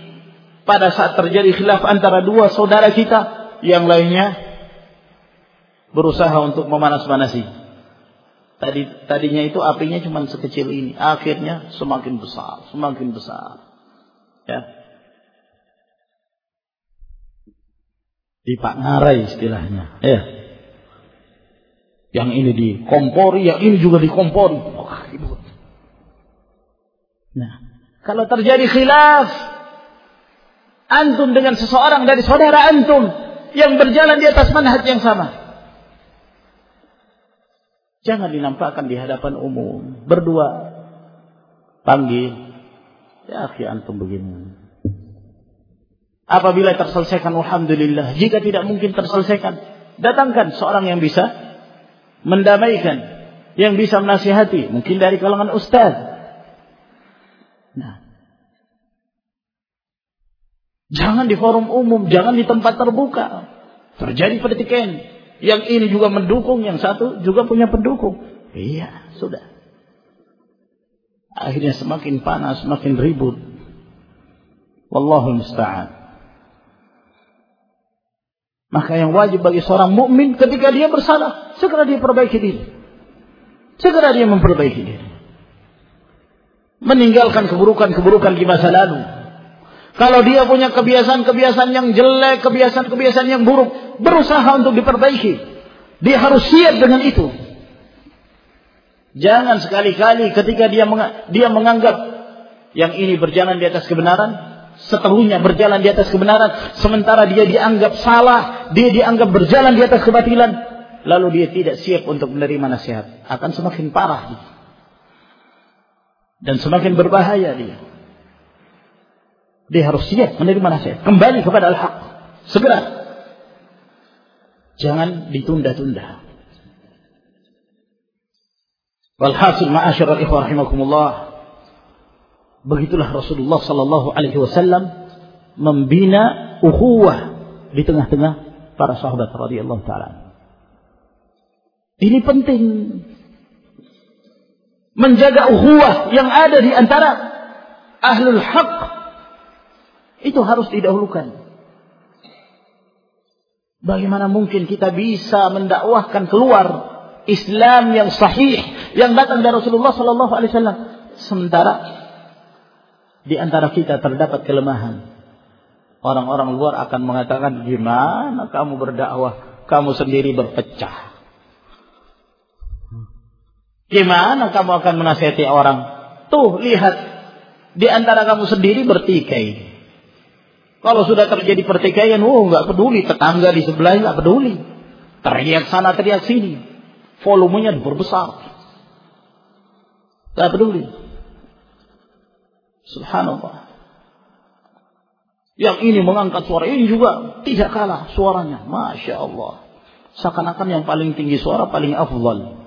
pada saat terjadi khilaf antara dua saudara kita yang lainnya berusaha untuk memanas-manasi. Tadi tadinya itu apinya cuma sekecil ini, akhirnya semakin besar, semakin besar. Ya. Di Pak Ngarai istilahnya. Ya. Yang ini dikompori, yang ini juga dikompori. Oh, ribut. Nah, kalau terjadi khilaf antum dengan seseorang dari saudara antum yang berjalan di atas manhaj yang sama. Jangan dinampakkan di hadapan umum. Berdua panggil. Ya, akhi antum begini. Apabila terselesaikan Alhamdulillah. Jika tidak mungkin terselesaikan. Datangkan seorang yang bisa mendamaikan. Yang bisa menasihati. Mungkin dari kalangan ustaz. Nah. Jangan di forum umum. Jangan di tempat terbuka. Terjadi pertikaian. Yang ini juga mendukung. Yang satu juga punya pendukung. Iya, sudah. Akhirnya semakin panas, semakin ribut. Wallahu musta'an. Maka yang wajib bagi seorang mukmin ketika dia bersalah, segera dia perbaiki diri. Segera dia memperbaiki diri. Meninggalkan keburukan-keburukan di masa lalu. Kalau dia punya kebiasaan-kebiasaan yang jelek, kebiasaan-kebiasaan yang buruk, berusaha untuk diperbaiki. Dia harus siap dengan itu. Jangan sekali-kali ketika dia dia menganggap yang ini berjalan di atas kebenaran, setelunya berjalan di atas kebenaran sementara dia dianggap salah, dia dianggap berjalan di atas kebatilan, lalu dia tidak siap untuk menerima nasihat, akan semakin parah dia. Dan semakin berbahaya dia. Dia harus siap menerima nasihat, kembali kepada al-haq. Segera. Jangan ditunda-tunda. Walhasil ma'asyiral ikhwah rahimakumullah. Begitulah Rasulullah sallallahu alaihi wasallam membina ukhuwah di tengah-tengah para sahabat radhiyallahu taala. Ini penting. Menjaga ukhuwah yang ada di antara ahlul haq itu harus didahulukan. Bagaimana mungkin kita bisa mendakwahkan keluar Islam yang sahih yang datang dari Rasulullah Sallallahu Alaihi Wasallam sementara di antara kita terdapat kelemahan. Orang-orang luar akan mengatakan gimana kamu berdakwah, kamu sendiri berpecah. Gimana kamu akan menasihati orang? Tuh lihat di antara kamu sendiri bertikai. Kalau sudah terjadi pertikaian, oh nggak peduli, tetangga di sebelah nggak peduli. Teriak sana, teriak sini. Volumenya berbesar. Nggak peduli. Subhanallah. Yang ini mengangkat suara ini juga tidak kalah suaranya. Masya Allah. Seakan-akan yang paling tinggi suara paling afdal.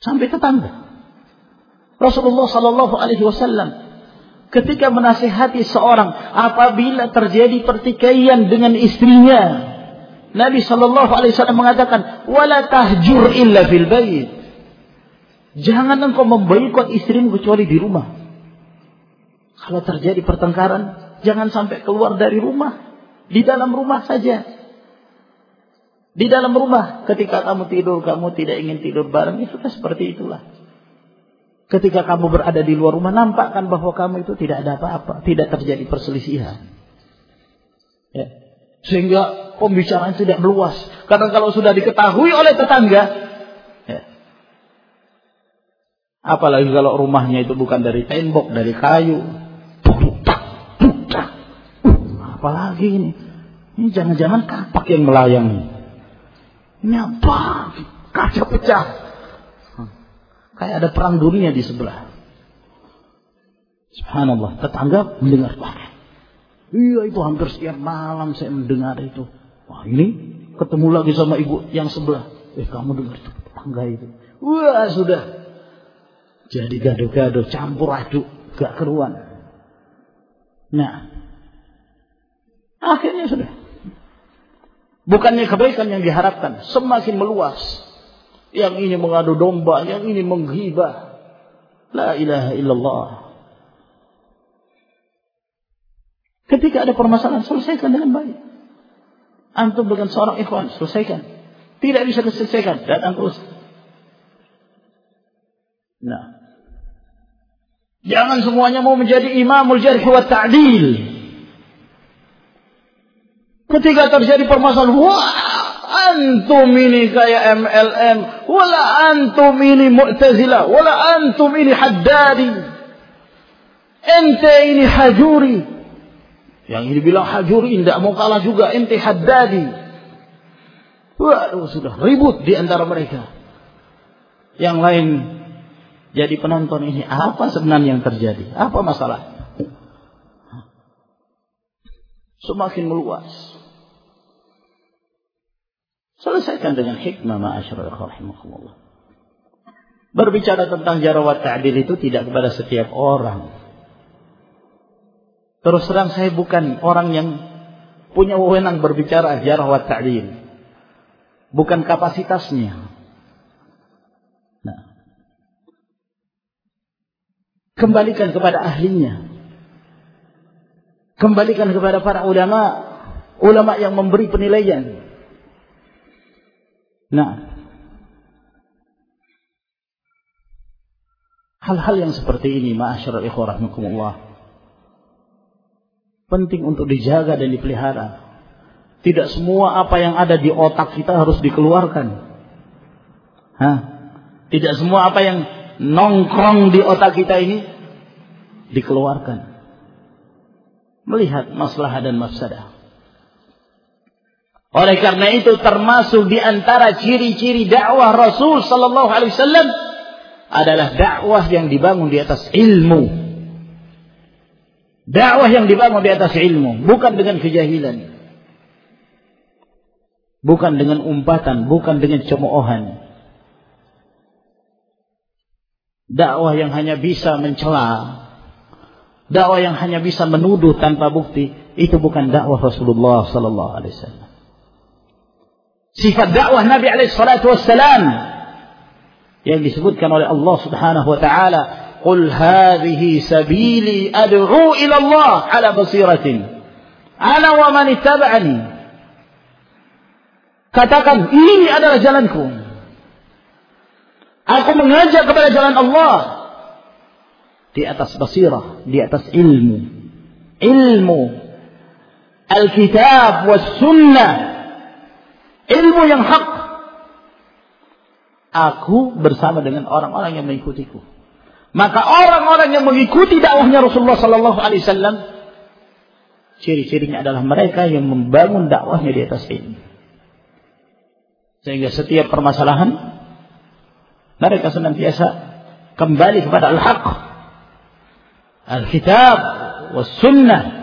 Sampai tetangga. Rasulullah Sallallahu Alaihi Wasallam ketika menasihati seorang apabila terjadi pertikaian dengan istrinya. Nabi Shallallahu Alaihi Wasallam mengatakan, "Wala tahjur illa fil bait." Jangan engkau memboikot istrimu kecuali di rumah. Kalau terjadi pertengkaran, jangan sampai keluar dari rumah. Di dalam rumah saja. Di dalam rumah, ketika kamu tidur, kamu tidak ingin tidur bareng, itu seperti itulah. Ketika kamu berada di luar rumah, nampakkan bahwa kamu itu tidak ada apa-apa, tidak terjadi perselisihan. Ya. Sehingga pembicaraan tidak meluas. Karena kalau sudah diketahui oleh tetangga, ya. Apalagi kalau rumahnya itu bukan dari tembok, dari kayu, apalagi ini, ini jangan-jangan kapak yang melayang. Ini apa? Kaca pecah. Kayak ada perang dunia di sebelah. Subhanallah, tetangga mendengar wah. Iya itu hampir setiap malam saya mendengar itu. Wah ini ketemu lagi sama ibu yang sebelah. Eh kamu dengar itu tetangga itu. Wah sudah. Jadi gaduh-gaduh, campur aduk, gak keruan. Nah, akhirnya sudah. Bukannya kebaikan yang diharapkan, semakin meluas. Yang ini mengadu domba, yang ini menghibah. La ilaha illallah. Ketika ada permasalahan, selesaikan dengan baik. Antum dengan seorang ikhwan, selesaikan. Tidak bisa diselesaikan, datang terus. Nah. Jangan semuanya mau menjadi imamul jarh wa ta'dil. Ketika terjadi permasalahan, wah antum ini kayak MLM, wala antum ini Mu'tazilah, wala antum ini Haddadi. Ente ini Hajuri. Yang ini bilang Hajuri tidak mau kalah juga, ente Haddadi. Waduh, sudah ribut di antara mereka. Yang lain jadi penonton ini apa sebenarnya yang terjadi? Apa masalah? Semakin meluas. Selesaikan dengan hikmah rahimakumullah. Berbicara tentang jarawat ta'dil itu tidak kepada setiap orang. Terus terang saya bukan orang yang punya wewenang berbicara jarawat ta'dil. Bukan kapasitasnya. Kembalikan kepada ahlinya. Kembalikan kepada para ulama. Ulama yang memberi penilaian. Nah, hal-hal yang seperti ini, ma'asyarul ikhwah penting untuk dijaga dan dipelihara. Tidak semua apa yang ada di otak kita harus dikeluarkan. Hah? Tidak semua apa yang nongkrong di otak kita ini dikeluarkan. Melihat masalah dan mafsadah. Oleh karena itu termasuk di antara ciri-ciri dakwah Rasul sallallahu alaihi wasallam adalah dakwah yang dibangun di atas ilmu. Dakwah yang dibangun di atas ilmu, bukan dengan kejahilan. Bukan dengan umpatan, bukan dengan cemoohan. Dakwah yang hanya bisa mencela, dakwah yang hanya bisa menuduh tanpa bukti, itu bukan dakwah Rasulullah sallallahu alaihi wasallam. Sifat dakwah Nabi alaihi salatu wassalam yang disebutkan oleh Allah Subhanahu wa taala, "Qul hadhihi sabili ad'u ila Allah ala basiratin." Ana wa man ittaba'ani Katakan, ini adalah jalanku. Aku mengajak kepada jalan Allah. Di atas basirah, di atas ilmu. Ilmu. Alkitab sunnah. Ilmu yang hak. Aku bersama dengan orang-orang yang mengikutiku. Maka orang-orang yang mengikuti dakwahnya Rasulullah Sallallahu Alaihi Wasallam, ciri-cirinya adalah mereka yang membangun dakwahnya di atas ilmu. Sehingga setiap permasalahan mereka senantiasa kembali kepada al-haq. Al-kitab was sunnah.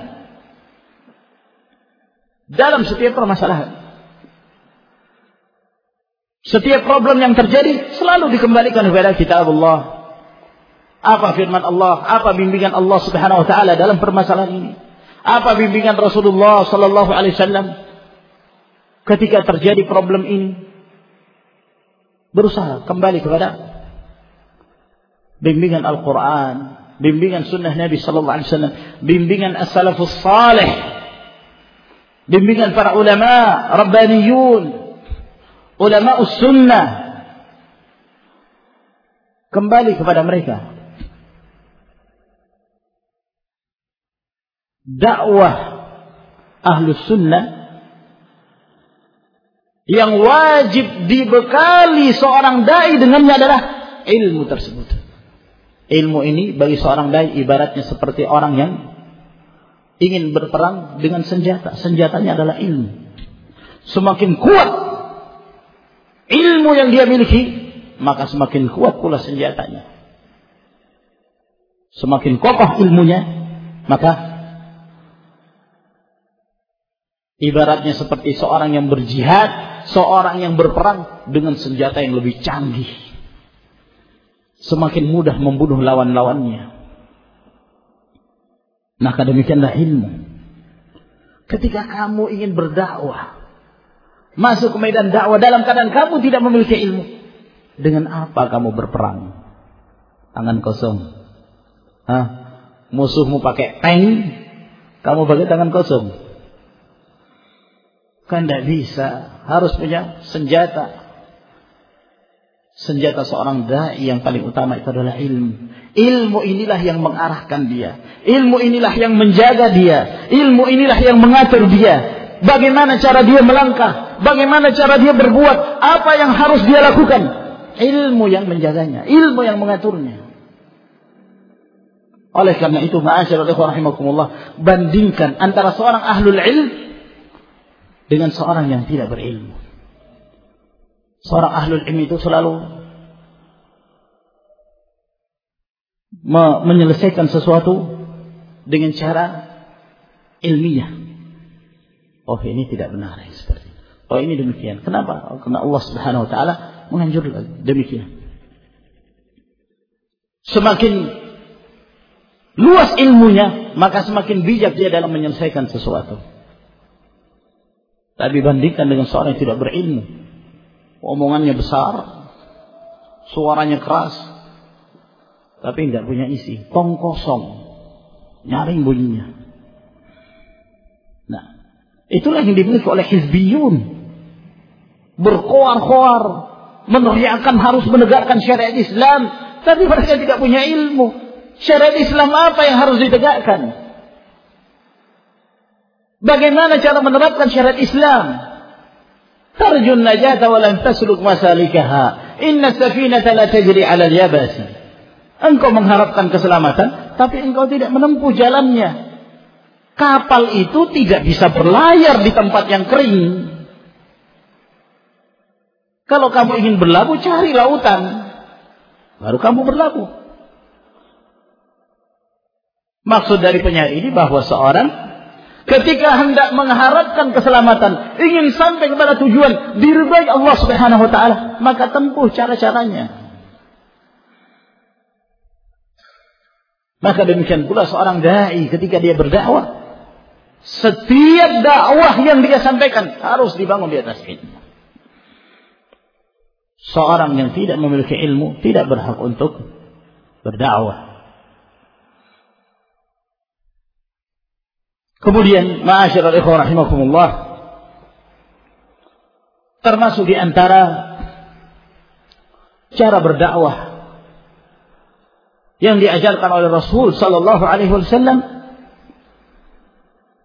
Dalam setiap permasalahan. Setiap problem yang terjadi selalu dikembalikan kepada kitab Allah. Apa firman Allah, apa bimbingan Allah Subhanahu wa taala dalam permasalahan ini? Apa bimbingan Rasulullah sallallahu alaihi wasallam ketika terjadi problem ini? Berusaha kembali kepada bimbingan Al-Quran, bimbingan Sunnah Nabi Sallallahu Alaihi Wasallam, bimbingan as-salafus salih, bimbingan para ulama, rabbaniyun, ulama sunnah, kembali kepada mereka. Dakwah ahlus sunnah yang wajib dibekali seorang dai dengannya adalah ilmu tersebut. Ilmu ini bagi seorang dai ibaratnya seperti orang yang ingin berperang dengan senjata. Senjatanya adalah ilmu. Semakin kuat ilmu yang dia miliki, maka semakin kuat pula senjatanya. Semakin kokoh ilmunya, maka ibaratnya seperti seorang yang berjihad seorang yang berperang dengan senjata yang lebih canggih. Semakin mudah membunuh lawan-lawannya. Maka demikianlah ilmu. Ketika kamu ingin berdakwah, masuk ke medan dakwah dalam keadaan kamu tidak memiliki ilmu, dengan apa kamu berperang? Tangan kosong. Hah? Musuhmu pakai tank, kamu pakai tangan kosong. Kan tidak bisa. Harus punya senjata. Senjata seorang da'i yang paling utama itu adalah ilmu. Ilmu inilah yang mengarahkan dia. Ilmu inilah yang menjaga dia. Ilmu inilah yang mengatur dia. Bagaimana cara dia melangkah. Bagaimana cara dia berbuat. Apa yang harus dia lakukan. Ilmu yang menjaganya. Ilmu yang mengaturnya. Oleh karena itu, ma'asyarul rahimakumullah, bandingkan antara seorang ahlul ilm dengan seorang yang tidak berilmu. Seorang ahlul ilmi itu selalu menyelesaikan sesuatu dengan cara ilmiah. Oh ini tidak benar ya, seperti itu. Oh ini demikian. Kenapa? Oh, karena Allah Subhanahu Wa Taala menganjurkan demikian. Semakin luas ilmunya, maka semakin bijak dia dalam menyelesaikan sesuatu. Tapi bandingkan dengan seorang yang tidak berilmu. Omongannya besar. Suaranya keras. Tapi tidak punya isi. Tong kosong. Nyaring bunyinya. Nah. Itulah yang dimiliki oleh hizbiyun. Berkoar-koar. Meneriakan harus menegakkan syariat Islam. Tapi mereka tidak punya ilmu. Syariat Islam apa yang harus ditegakkan? Bagaimana cara menerapkan syariat Islam? Tarjun najata wa lam tasluk masalikaha. Inna safinata la tajri 'ala al-yabasi. Engkau mengharapkan keselamatan, tapi engkau tidak menempuh jalannya. Kapal itu tidak bisa berlayar di tempat yang kering. Kalau kamu ingin berlabuh, cari lautan. Baru kamu berlabuh. Maksud dari penyair ini bahwa seorang ketika hendak mengharapkan keselamatan, ingin sampai kepada tujuan diridhai Allah Subhanahu wa taala, maka tempuh cara-caranya. Maka demikian pula seorang dai ketika dia berdakwah, setiap dakwah yang dia sampaikan harus dibangun di atas ilmu. Seorang yang tidak memiliki ilmu tidak berhak untuk berdakwah. Kemudian, ma'asyiral ikhwan rahimakumullah, termasuk di antara cara berdakwah yang diajarkan oleh Rasul sallallahu alaihi wasallam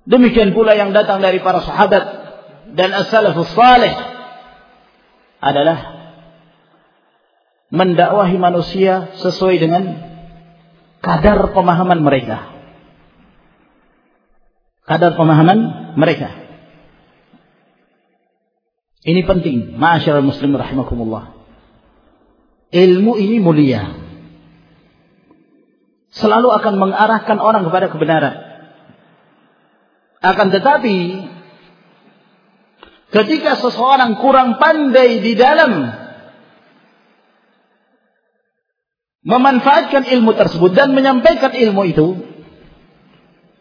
demikian pula yang datang dari para sahabat dan as-salafus salih adalah mendakwahi manusia sesuai dengan kadar pemahaman mereka kadar pemahaman mereka. Ini penting, ma'asyiral muslim rahimakumullah. Ilmu ini mulia. Selalu akan mengarahkan orang kepada kebenaran. Akan tetapi ketika seseorang kurang pandai di dalam memanfaatkan ilmu tersebut dan menyampaikan ilmu itu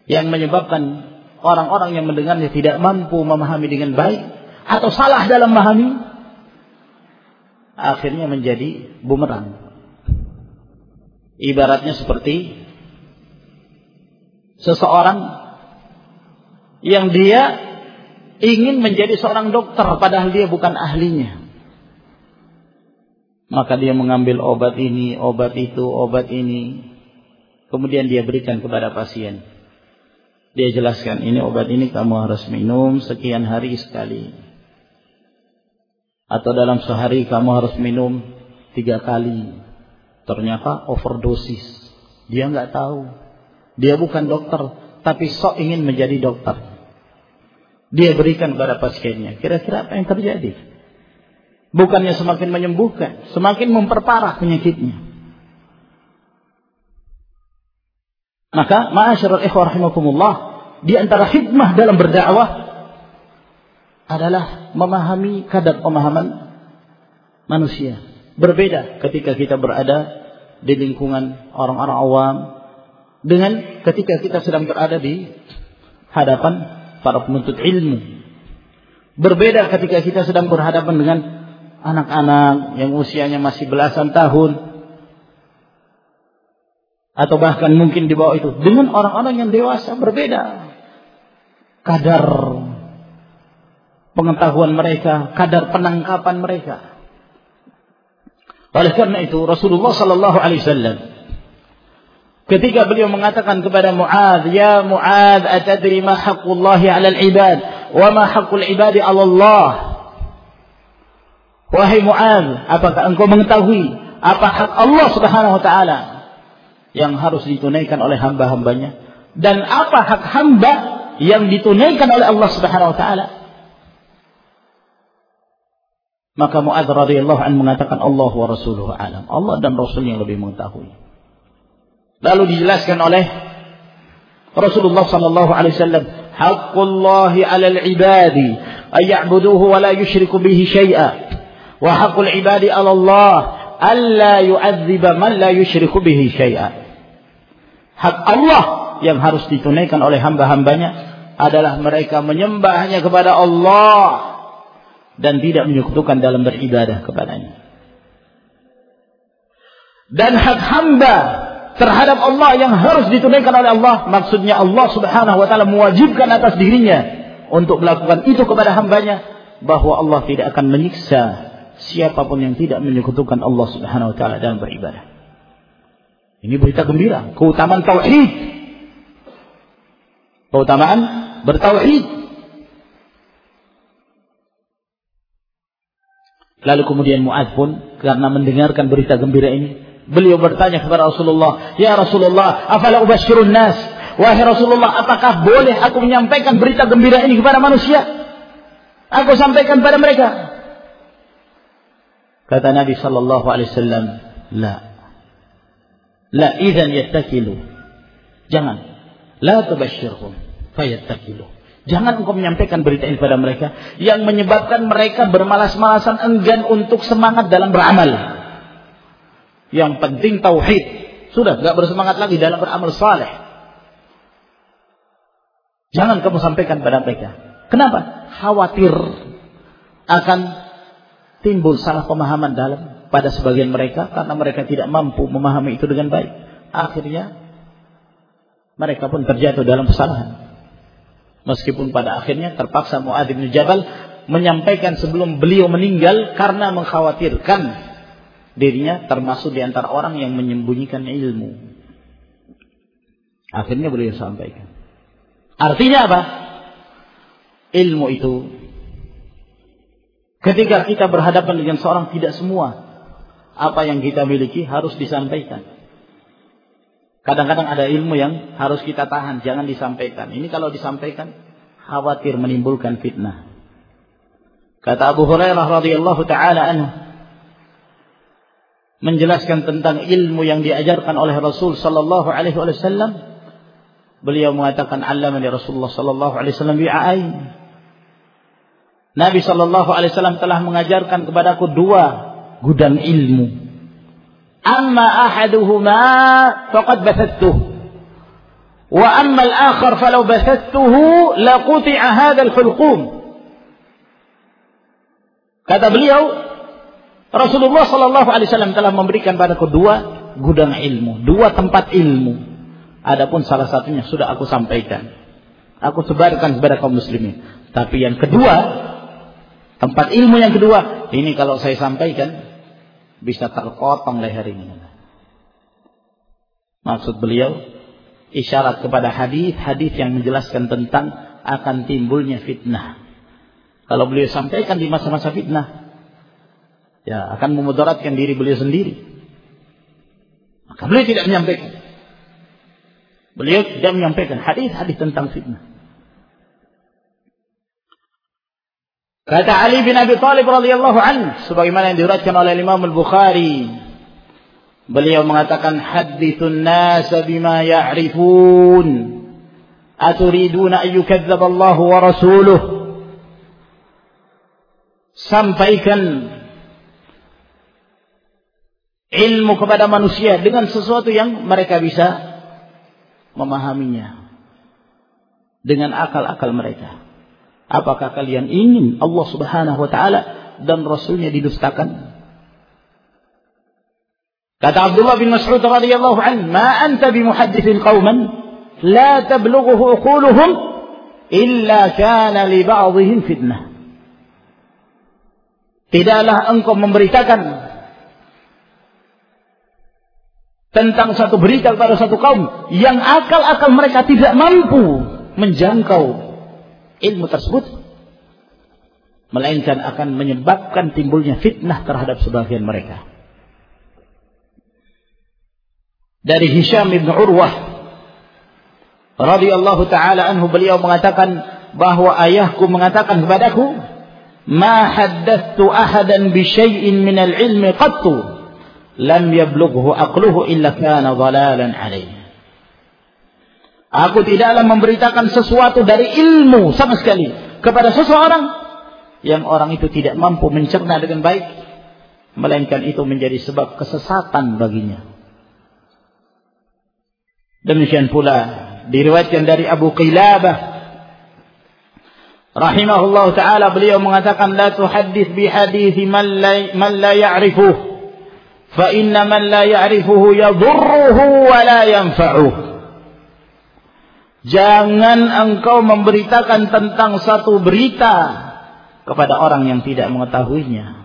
yang menyebabkan orang-orang yang mendengarnya tidak mampu memahami dengan baik atau salah dalam memahami akhirnya menjadi bumerang. Ibaratnya seperti seseorang yang dia ingin menjadi seorang dokter padahal dia bukan ahlinya. Maka dia mengambil obat ini, obat itu, obat ini. Kemudian dia berikan kepada pasien dia jelaskan ini obat ini kamu harus minum sekian hari sekali. Atau dalam sehari kamu harus minum tiga kali. Ternyata overdosis. Dia nggak tahu. Dia bukan dokter, tapi sok ingin menjadi dokter. Dia berikan kepada pasiennya. Kira-kira apa yang terjadi? Bukannya semakin menyembuhkan, semakin memperparah penyakitnya. Maka ma'asyiral ikhwah rahimakumullah, di antara hikmah dalam berdakwah adalah memahami kadar pemahaman manusia. Berbeda ketika kita berada di lingkungan orang-orang awam dengan ketika kita sedang berada di hadapan para penuntut ilmu. Berbeda ketika kita sedang berhadapan dengan anak-anak yang usianya masih belasan tahun atau bahkan mungkin di bawah itu. Dengan orang-orang yang dewasa berbeda. Kadar pengetahuan mereka kadar penangkapan mereka. Oleh karena itu Rasulullah sallallahu alaihi wasallam ketika beliau mengatakan kepada Muadz ya Muadz atadri ma haqqullahi 'alal ibad wa ma haqqul ibadi 'ala Allah? Wahai Muadz apakah engkau mengetahui apa hak Allah Subhanahu wa taala yang harus ditunaikan oleh hamba-hambanya. Dan apa hak hamba yang ditunaikan oleh Allah Subhanahu wa taala? Maka Muadz radhiyallahu anhu mengatakan Allah wa rasuluhu alam. Allah dan Rasul yang lebih mengetahui. Lalu dijelaskan oleh Rasulullah sallallahu alaihi wasallam haqqullahi 'alal ibadi ay ya'buduhu wa la yusyriku bihi syai'a wa haqqul ibadi 'ala Allah alla yu'adziba man la yusyriku bihi syai'a hak Allah yang harus ditunaikan oleh hamba-hambanya adalah mereka menyembah hanya kepada Allah dan tidak menyekutukan dalam beribadah kepadanya. Dan hak hamba terhadap Allah yang harus ditunaikan oleh Allah, maksudnya Allah Subhanahu wa taala mewajibkan atas dirinya untuk melakukan itu kepada hambanya bahwa Allah tidak akan menyiksa siapa pun yang tidak menyekutukan Allah Subhanahu wa taala dalam beribadah. Ini berita gembira, keutamaan tauhid. Keutamaan bertauhid. Lalu kemudian Mu'ad pun karena mendengarkan berita gembira ini, beliau bertanya kepada Rasulullah, "Ya Rasulullah, afala ubasyirun nas?" Wahai Rasulullah, apakah boleh aku menyampaikan berita gembira ini kepada manusia? Aku sampaikan pada mereka. Kata Nabi sallallahu alaihi wasallam, "La." La idzan yattakilu. Jangan. La tubasyirhum. fayattaqilu. Jangan engkau menyampaikan berita ini kepada mereka yang menyebabkan mereka bermalas-malasan enggan untuk semangat dalam beramal. Yang penting tauhid. Sudah nggak bersemangat lagi dalam beramal saleh. Jangan kamu sampaikan pada mereka. Kenapa? Khawatir akan timbul salah pemahaman dalam pada sebagian mereka karena mereka tidak mampu memahami itu dengan baik. Akhirnya mereka pun terjatuh dalam kesalahan. Meskipun pada akhirnya terpaksa Mu'ad bin Jabal menyampaikan sebelum beliau meninggal karena mengkhawatirkan dirinya termasuk di antara orang yang menyembunyikan ilmu. Akhirnya beliau sampaikan. Artinya apa? Ilmu itu ketika kita berhadapan dengan seorang tidak semua apa yang kita miliki harus disampaikan. Kadang-kadang ada ilmu yang harus kita tahan, jangan disampaikan. Ini kalau disampaikan khawatir menimbulkan fitnah. Kata Abu Hurairah radhiyallahu taala anhu menjelaskan tentang ilmu yang diajarkan oleh Rasul sallallahu alaihi wasallam. Beliau mengatakan allamani Rasulullah sallallahu alaihi wasallam bi'ain. Nabi sallallahu alaihi wasallam telah mengajarkan kepadaku dua gudang ilmu. Amma ahaduhuma faqad basattuh. Wa amma al-akhar falau la laquti'a hadha al-hulqum. Kata beliau, Rasulullah sallallahu alaihi wasallam telah memberikan pada kedua gudang ilmu, dua tempat ilmu. Adapun salah satunya sudah aku sampaikan. Aku sebarkan kepada kaum muslimin. Tapi yang kedua, tempat ilmu yang kedua, ini kalau saya sampaikan, bisa terpotong leher ini. Maksud beliau isyarat kepada hadis-hadis yang menjelaskan tentang akan timbulnya fitnah. Kalau beliau sampaikan di masa-masa fitnah, ya akan memudaratkan diri beliau sendiri. Maka beliau tidak menyampaikan. Beliau tidak menyampaikan hadis-hadis tentang fitnah. Kata Ali bin Abi Thalib radhiyallahu anhu sebagaimana yang diriwayatkan oleh Imam Al-Bukhari beliau mengatakan hadithun nas bima ya'rifun. Aturiduna an Allah wa rasuluh. Sampaikan ilmu kepada manusia dengan sesuatu yang mereka bisa memahaminya. Dengan akal-akal mereka Apakah kalian ingin Allah Subhanahu wa taala dan rasulnya didustakan? Kata Abdullah bin Mas'ud radhiyallahu anhu, "Ma anta bimuhadditsin qauman la tablughuhu uquluhum illa kana li ba'dihim fitnah." Tidaklah engkau memberitakan tentang satu berita kepada satu kaum yang akal-akal mereka tidak mampu menjangkau ilmu tersebut melainkan akan menyebabkan timbulnya fitnah terhadap sebagian mereka. Dari Hisham bin Urwah radhiyallahu taala anhu beliau mengatakan bahwa ayahku mengatakan kepadaku ma haddathtu ahadan bi syai'in min al-ilmi qattu lam yablughu aqluhu illa kana dhalalan alayhi Aku tidaklah memberitakan sesuatu dari ilmu sama sekali kepada seseorang yang orang itu tidak mampu mencerna dengan baik, melainkan itu menjadi sebab kesesatan baginya. Demikian pula diriwayatkan dari Abu Qilabah. Rahimahullah taala beliau mengatakan la tuhaddits bi hadithi man la man la ya'rifuh. Fa inna man la ya'rifuhu yadhurruhu wa la yanfa'uh Jangan engkau memberitakan tentang satu berita kepada orang yang tidak mengetahuinya.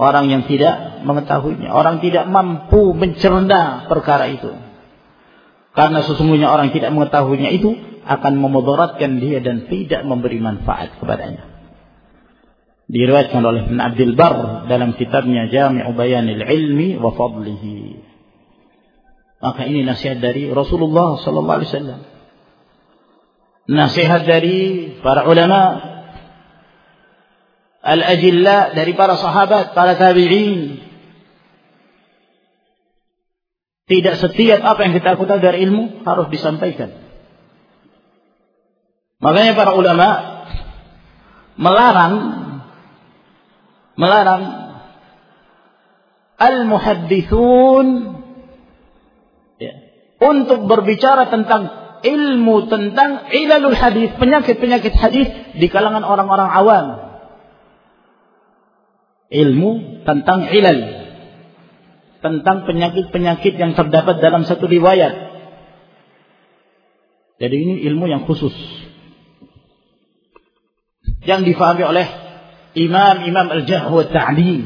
Orang yang tidak mengetahuinya. Orang tidak mampu mencerna perkara itu. Karena sesungguhnya orang tidak mengetahuinya itu akan memudaratkan dia dan tidak memberi manfaat kepadanya. Diriwayatkan oleh Ibn Abdul Bar dalam kitabnya Jami'u Bayanil Ilmi wa Fadlihi. Maka ini nasihat dari Rasulullah sallallahu alaihi wasallam. Nasihat dari para ulama al-ajilla dari para sahabat, para tabi'in. Tidak setiap apa yang kita ketahui dari ilmu harus disampaikan. Makanya para ulama melarang melarang al-muhaddithun untuk berbicara tentang ilmu tentang ilalul hadis, penyakit-penyakit hadis di kalangan orang-orang awam. Ilmu tentang ilal, tentang penyakit-penyakit yang terdapat dalam satu riwayat. Jadi ini ilmu yang khusus yang difahami oleh imam-imam ta'dil.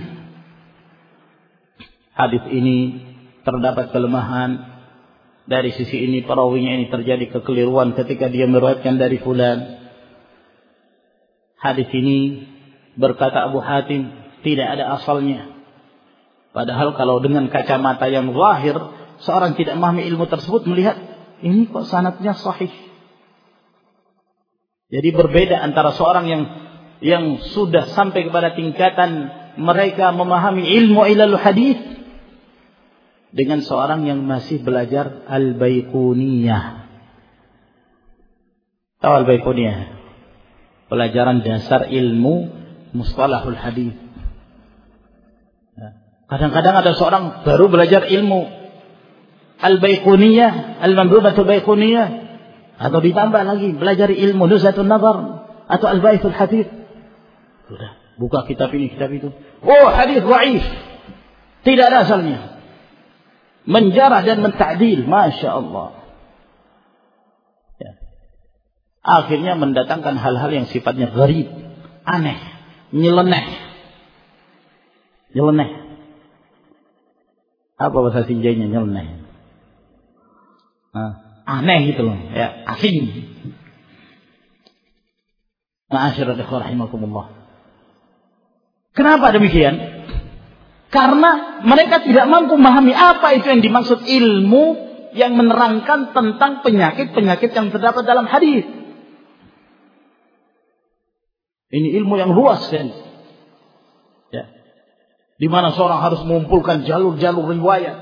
Hadis ini terdapat kelemahan dari sisi ini perawinya ini terjadi kekeliruan ketika dia meriwayatkan dari fulan. Hadis ini berkata Abu Hatim tidak ada asalnya. Padahal kalau dengan kacamata yang zahir seorang tidak memahami ilmu tersebut melihat ini kok sanatnya sahih. Jadi berbeda antara seorang yang yang sudah sampai kepada tingkatan mereka memahami ilmu ilal hadis dengan seorang yang masih belajar al-baiquniyah. Tahu al-baiquniyah? Pelajaran dasar ilmu mustalahul hadis. Kadang-kadang ada seorang baru belajar ilmu al-baiquniyah, al-mandhubatul baiquniyah, atau ditambah lagi belajar ilmu nuzatun nazar atau al-baithul hadis. Sudah, buka kitab ini, kitab itu. Oh, hadis dhaif. Tidak ada asalnya. Menjarah dan mentadil, Masya Allah. Ya. Akhirnya mendatangkan hal-hal yang sifatnya gharib, aneh, nyeleneh. Nyeleneh. Apa bahasa sinjainya nyeleneh? Nah, aneh gitu loh, ya, asing. Ma'asyiral rahimakumullah. Kenapa demikian? Karena mereka tidak mampu memahami apa itu yang dimaksud ilmu yang menerangkan tentang penyakit-penyakit yang terdapat dalam hadis. Ini ilmu yang luas kan. Ya. Di mana seorang harus mengumpulkan jalur-jalur riwayat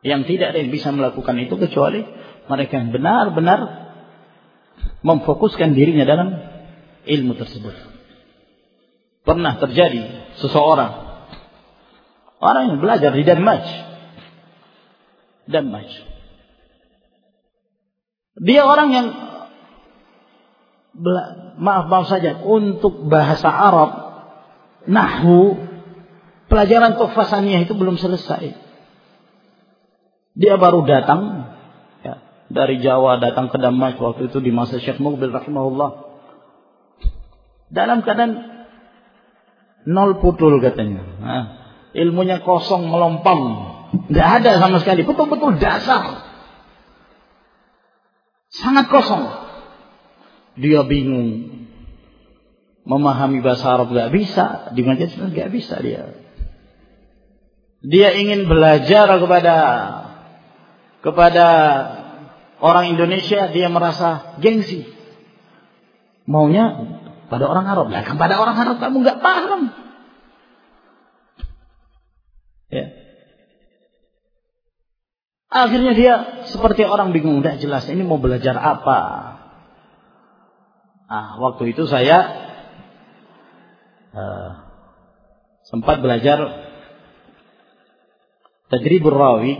yang tidak ada yang bisa melakukan itu kecuali mereka yang benar-benar memfokuskan dirinya dalam ilmu tersebut. Pernah terjadi seseorang orang yang belajar di Denmark. Denmark. Dia orang yang maaf maaf saja untuk bahasa Arab nahwu pelajaran tuhfasaniyah itu belum selesai. Dia baru datang ya, dari Jawa datang ke Damas waktu itu di masa Syekh Mubil rahimahullah. Dalam keadaan nol putul katanya. Nah, ilmunya kosong melompong. Tidak ada sama sekali. Betul-betul dasar. Sangat kosong. Dia bingung. Memahami bahasa Arab gak bisa. Di majelis gak bisa dia. Dia ingin belajar kepada kepada orang Indonesia dia merasa gengsi. Maunya pada orang Arab. Lah kan pada orang Arab kamu nggak paham. Ya. Akhirnya dia seperti orang bingung, tidak jelas ini mau belajar apa. Ah, waktu itu saya uh, sempat belajar tadribur rawi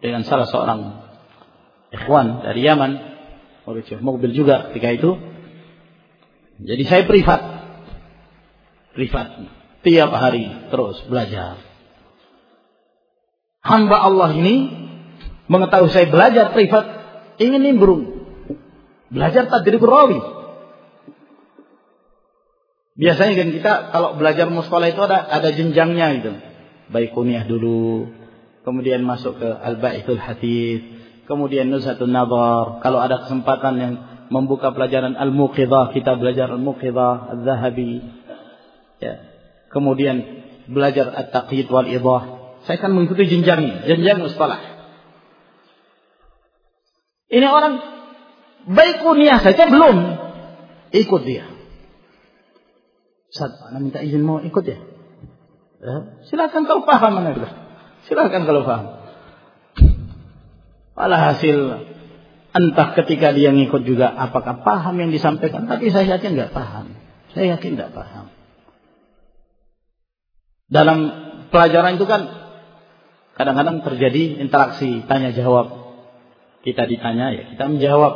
dengan salah seorang ikhwan dari Yaman, Mobil juga ketika itu. Jadi saya privat. Privat. Tiap hari terus belajar. Hamba Allah ini mengetahui saya belajar privat, ingin nimbrung. Belajar tadrib rawi. Biasanya kan kita kalau belajar muskola itu ada ada jenjangnya gitu. Baik kunyah dulu, kemudian masuk ke Al-Ba'ithul Hadis, kemudian Nuzhatun Nadhar. Kalau ada kesempatan yang membuka pelajaran Al-Muqidhah, kita belajar Al-Muqidhah, Al-Zahabi. Ya. Kemudian belajar At-Taqyid wal Idah. Saya akan mengikuti jenjang jenjang mustalah. Ini orang baik kuliah saja belum ikut dia. Ustaz, minta izin mau ikut ya? ya silakan kau paham mana Silahkan kalau paham. Malah hasil Entah ketika dia ngikut juga apakah paham yang disampaikan. Tapi saya yakin nggak paham. Saya yakin nggak paham. Dalam pelajaran itu kan kadang-kadang terjadi interaksi tanya jawab. Kita ditanya ya kita menjawab.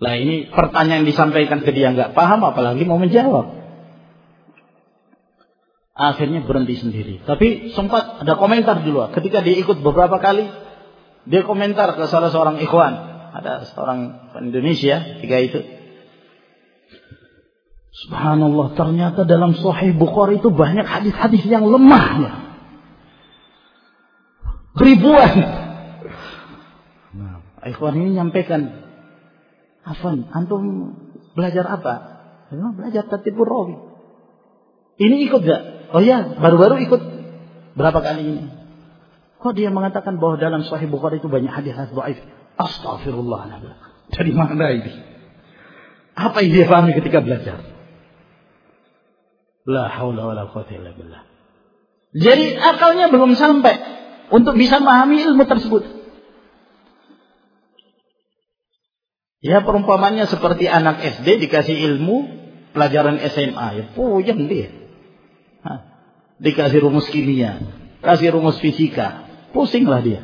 Lah ini pertanyaan yang disampaikan ke dia nggak paham apalagi mau menjawab. Akhirnya berhenti sendiri. Tapi sempat ada komentar dulu. Ketika dia ikut beberapa kali, dia komentar ke salah seorang ikhwan. Ada seorang Indonesia ketika itu. Subhanallah, ternyata dalam Sahih Bukhari itu banyak hadis-hadis yang lemah ya. Ribuan. Nah, ikhwan ini nyampaikan, Afan, antum belajar apa? belajar tertibur rawi. Ini ikut gak? Oh ya, baru-baru ikut berapa kali ini? Kok dia mengatakan bahwa dalam Sahih Bukhari itu banyak hadis-hadis dhaif? Astagfirullah. Dari mana ini? Apa yang dia pahami ketika belajar? La haula wala quwwata illa billah. Jadi akalnya belum sampai untuk bisa memahami ilmu tersebut. Ya perumpamannya seperti anak SD dikasih ilmu pelajaran SMA ya puyeng dia. Hah. Dikasih rumus kimia, kasih rumus fisika, Pusinglah dia.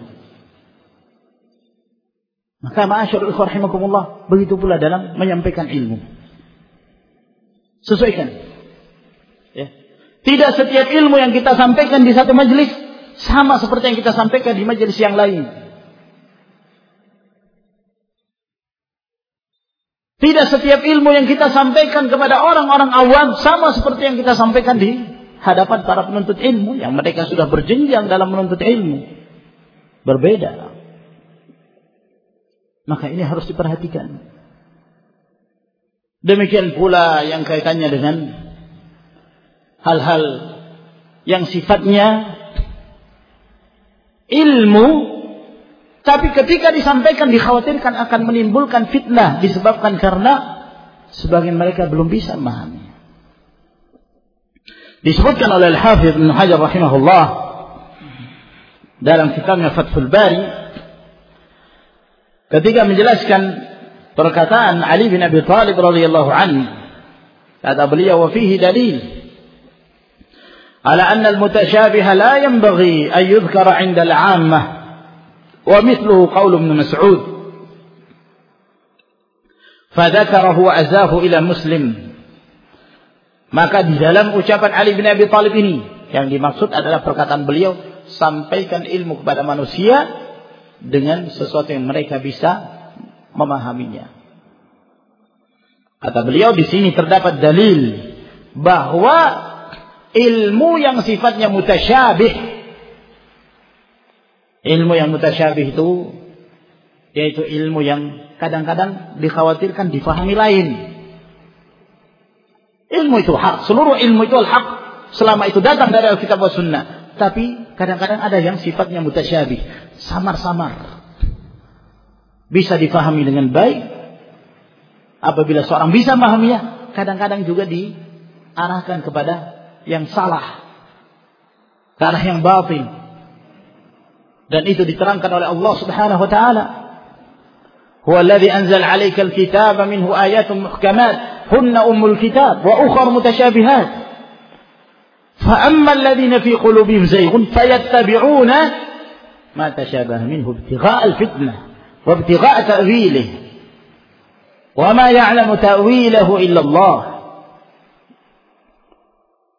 Maka ma'asyarul rahimakumullah. Begitu pula dalam menyampaikan ilmu. Sesuaikan. Ya. Tidak setiap ilmu yang kita sampaikan di satu majelis sama seperti yang kita sampaikan di majelis yang lain. Tidak setiap ilmu yang kita sampaikan kepada orang-orang awam sama seperti yang kita sampaikan di hadapan para penuntut ilmu yang mereka sudah berjenjang dalam menuntut ilmu. Berbeda. Maka ini harus diperhatikan. Demikian pula yang kaitannya dengan hal-hal yang sifatnya ilmu tapi ketika disampaikan dikhawatirkan akan menimbulkan fitnah disebabkan karena sebagian mereka belum bisa memahami. Disebutkan oleh Al-Hafidh Ibn Hajar rahimahullah dalam kitabnya Fathul Bari ketika menjelaskan perkataan Ali bin Abi Thalib radhiyallahu anhu kata beliau wa fihi dalil على أن المتشابه لا ينبغي أن يذكر عند العامة ومثله قول ابن مسعود فذكره وأزاه إلى مسلم maka di dalam ucapan Ali bin Abi Thalib ini yang dimaksud adalah perkataan beliau sampaikan ilmu kepada manusia dengan sesuatu yang mereka bisa memahaminya. Kata beliau di sini terdapat dalil bahwa ilmu yang sifatnya mutasyabih ilmu yang mutasyabih itu yaitu ilmu yang kadang-kadang dikhawatirkan difahami lain. Ilmu itu hak, seluruh ilmu itu hak selama itu datang dari Alkitab dan Sunnah. Tapi kadang-kadang ada yang sifatnya mutasyabih, samar-samar. Bisa difahami dengan baik. Apabila seorang bisa memahaminya, kadang-kadang juga diarahkan kepada yang salah. Ke arah yang batin. Dan itu diterangkan oleh Allah Subhanahu wa taala. هو الذي أنزل عليك الكتاب منه آيات محكمات هن أم الكتاب وأخر متشابهات فأما الذين في قلوبهم زيغ فيتبعون ما تشابه منه ابتغاء الفتنة وابتغاء تأويله وما يعلم تأويله إلا الله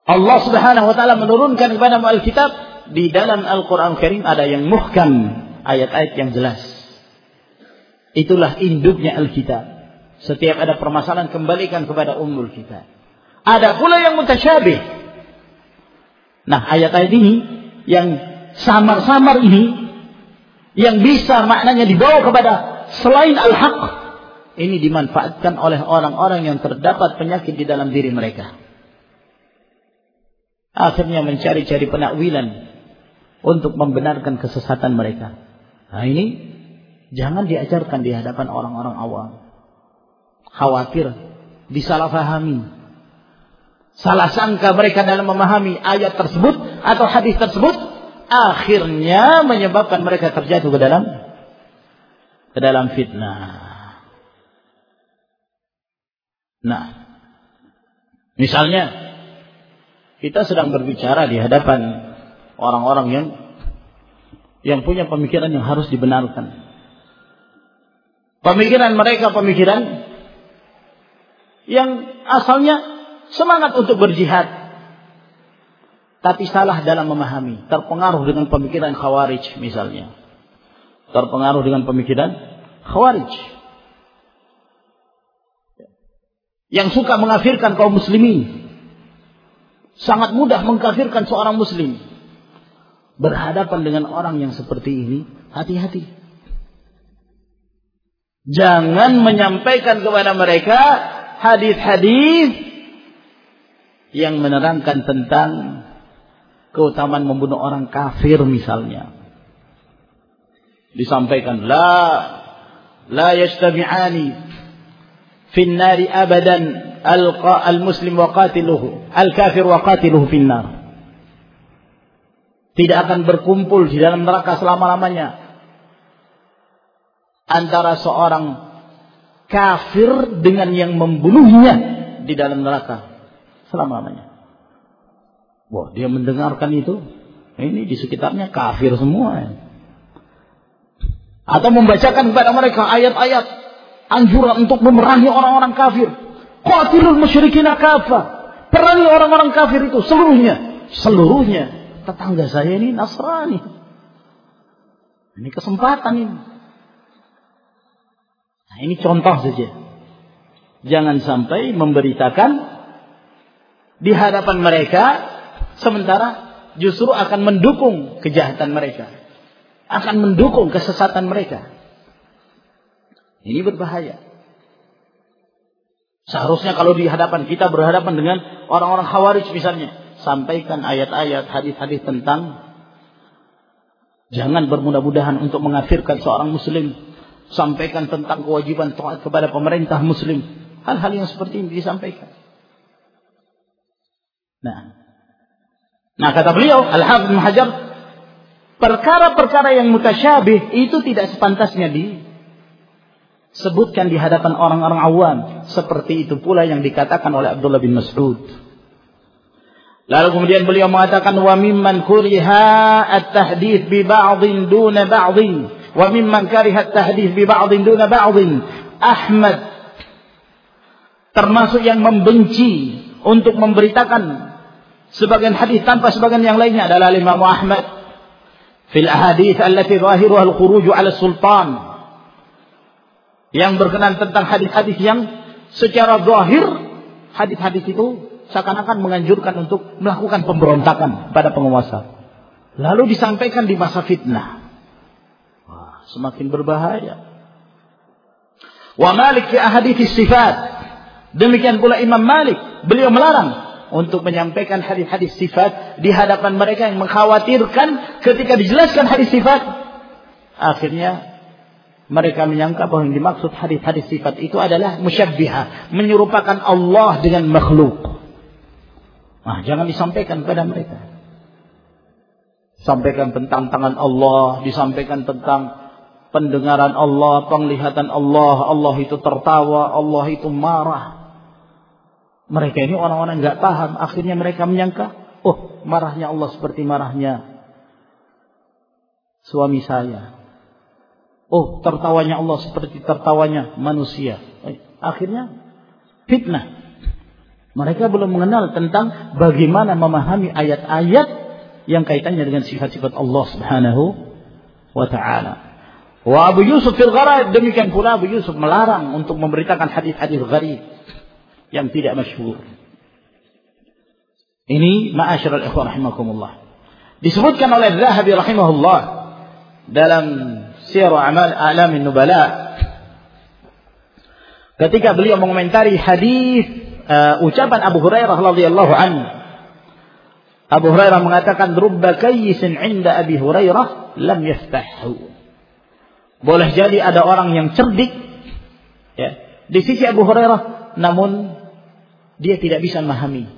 Allah Subhanahu wa taala menurunkan kepada Alkitab di dalam Al-Qur'an Karim ada yang muhkam, ayat-ayat yang jelas. Itulah induknya Alkitab. Setiap ada permasalahan kembalikan kepada Ummul Kitab. Ada pula yang mutasyabih. Nah, ayat-ayat ini yang samar-samar ini yang bisa maknanya dibawa kepada selain al-haq ini dimanfaatkan oleh orang-orang yang terdapat penyakit di dalam diri mereka. Akhirnya mencari-cari penakwilan untuk membenarkan kesesatan mereka. Nah ini jangan diajarkan di hadapan orang-orang awam. Khawatir disalahfahami salah sangka mereka dalam memahami ayat tersebut atau hadis tersebut akhirnya menyebabkan mereka terjatuh ke dalam ke dalam fitnah. Nah, misalnya kita sedang berbicara di hadapan orang-orang yang yang punya pemikiran yang harus dibenarkan. Pemikiran mereka pemikiran yang asalnya semangat untuk berjihad tapi salah dalam memahami, terpengaruh dengan pemikiran khawarij misalnya. Terpengaruh dengan pemikiran khawarij. Yang suka mengafirkan kaum muslimin sangat mudah mengkafirkan seorang muslim. Berhadapan dengan orang yang seperti ini, hati-hati. Jangan menyampaikan kepada mereka hadis-hadis yang menerangkan tentang keutamaan membunuh orang kafir misalnya. Disampaikan la la yajtami'ani fin nari abadan al-muslim wa qatiluhu, al-kafir wa qatiluhu. Tidak akan berkumpul di dalam neraka selama-lamanya. Antara seorang kafir dengan yang membunuhnya di dalam neraka selama-lamanya. Wah, dia mendengarkan itu. Ini di sekitarnya kafir semua. Atau membacakan kepada mereka ayat-ayat anjuran untuk memerangi orang-orang kafir. Qatilul musyrikin kafah. Perangi orang-orang kafir itu seluruhnya. Seluruhnya. Tetangga saya ini Nasrani. Ini kesempatan ini. Nah, ini contoh saja. Jangan sampai memberitakan di hadapan mereka sementara justru akan mendukung kejahatan mereka. Akan mendukung kesesatan mereka. Ini berbahaya. Seharusnya kalau di hadapan kita berhadapan dengan orang-orang khawarij misalnya. Sampaikan ayat-ayat, hadis-hadis tentang jangan bermudah-mudahan untuk mengafirkan seorang muslim. Sampaikan tentang kewajiban taat kepada pemerintah muslim. Hal-hal yang seperti ini disampaikan. Nah, nah kata beliau Al-Hafidh Hajar, perkara-perkara yang mutasyabih itu tidak sepantasnya di sebutkan di hadapan orang-orang awam. Seperti itu pula yang dikatakan oleh Abdullah bin Mas'ud. Lalu kemudian beliau mengatakan wa mimman kuriha at-tahdits bi ba'dhin duna ba'dhin wa mimman kariha at-tahdits bi ba'dhin duna ba'dhin Ahmad termasuk yang membenci untuk memberitakan sebagian hadis tanpa sebagian yang lainnya adalah Imam Ahmad fil ahadits allati zahiruha al-khuruj 'ala sultan yang berkenan tentang hadis-hadis yang secara zahir hadis-hadis itu seakan-akan menganjurkan untuk melakukan pemberontakan pada penguasa. Lalu disampaikan di masa fitnah. Wah, semakin berbahaya. Wa Malik sifat. Demikian pula Imam Malik, beliau melarang untuk menyampaikan hadis-hadis sifat di hadapan mereka yang mengkhawatirkan ketika dijelaskan hadis sifat akhirnya mereka menyangka bahwa yang dimaksud hadis-hadis sifat itu adalah musyabbiha, menyerupakan Allah dengan makhluk. Nah, jangan disampaikan kepada mereka. Sampaikan tentang tangan Allah, disampaikan tentang pendengaran Allah, penglihatan Allah, Allah itu tertawa, Allah itu marah. Mereka ini orang-orang nggak paham, akhirnya mereka menyangka, oh marahnya Allah seperti marahnya suami saya, Oh, tertawanya Allah seperti tertawanya manusia. Akhirnya fitnah. Mereka belum mengenal tentang bagaimana memahami ayat-ayat yang kaitannya dengan sifat-sifat Allah Subhanahu wa taala. Wa Abu Yusuf fil gharib demikian pula Abu Yusuf melarang untuk memberitakan hadis-hadis gharib yang tidak masyhur. Ini ma'asyiral ikhwan rahimakumullah. Disebutkan oleh Zahabi rahimahullah dalam Syiar Amal Alamin Nubala. Ketika beliau mengomentari hadis uh, ucapan Abu Hurairah radhiyallahu anhu. Abu Hurairah mengatakan rubba kayyisin 'inda Abi Hurairah lam yaftahu. Boleh jadi ada orang yang cerdik ya. Di sisi Abu Hurairah namun dia tidak bisa memahami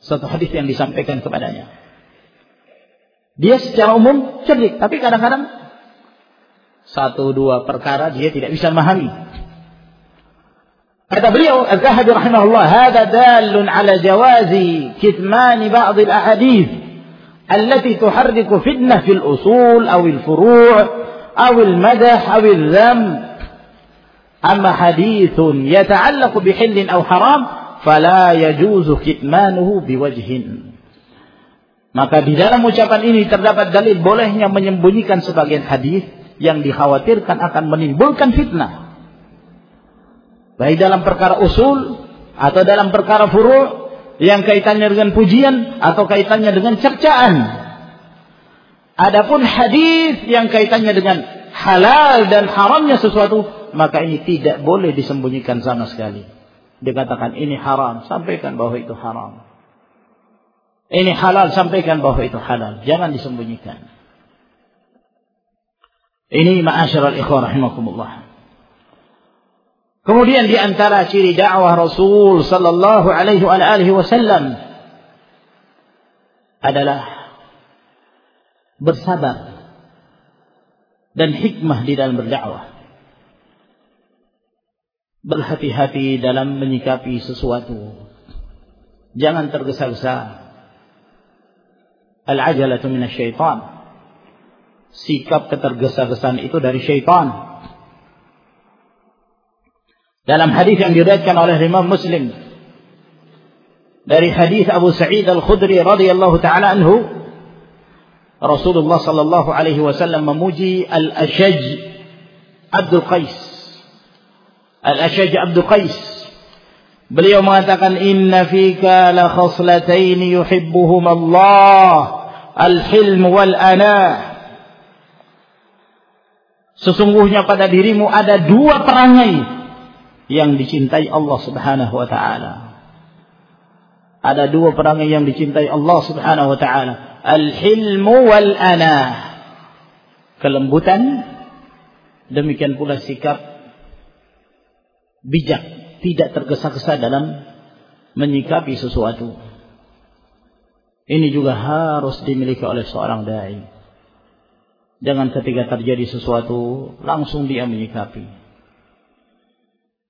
satu hadis yang disampaikan kepadanya. Dia secara umum cerdik tapi kadang-kadang satu dua perkara dia tidak bisa memahami. Kata beliau Az-Zahabi rahimahullah, "Hada dalun ala jawazi kitman ba'd al-ahadith allati tuharriku fitnah fil usul aw al-furu' aw al-madah aw al-dham." Amma hadithun yata'allaqu bihillin aw haram fala yajuzu kitmanuhu biwajhin. Maka di dalam ucapan ini terdapat dalil bolehnya menyembunyikan sebagian hadis yang dikhawatirkan akan menimbulkan fitnah. Baik dalam perkara usul atau dalam perkara furu' yang kaitannya dengan pujian atau kaitannya dengan cercaan. Adapun hadis yang kaitannya dengan halal dan haramnya sesuatu, maka ini tidak boleh disembunyikan sama sekali. Dikatakan ini haram, sampaikan bahwa itu haram. Ini halal, sampaikan bahwa itu halal. Jangan disembunyikan. Ini ma'asyiral ikhwah rahimakumullah. Kemudian di antara ciri dakwah Rasul sallallahu alaihi wa alihi wasallam adalah bersabar dan hikmah di dalam berdakwah. Berhati-hati dalam menyikapi sesuatu. Jangan tergesa-gesa Al-ajalatu minasyaitan. Sikap ketergesa-gesaan itu dari syaitan. Dalam hadis yang diriwayatkan oleh Imam Muslim dari hadis Abu Sa'id Al-Khudri radhiyallahu taala anhu Rasulullah sallallahu alaihi wasallam memuji Al-Ashaj Abdul Qais Al-Ashaj Abdul Qais Beliau mengatakan inna fika la khaslatain yuhibbuhum Allah al-hilm wal ana. Sesungguhnya pada dirimu ada dua perangai yang dicintai Allah Subhanahu wa taala. Ada dua perangai yang dicintai Allah Subhanahu wa taala, al-hilm wal ana. Kelembutan demikian pula sikap bijak, tidak tergesa-gesa dalam menyikapi sesuatu. Ini juga harus dimiliki oleh seorang dai. Jangan ketika terjadi sesuatu langsung dia menyikapi.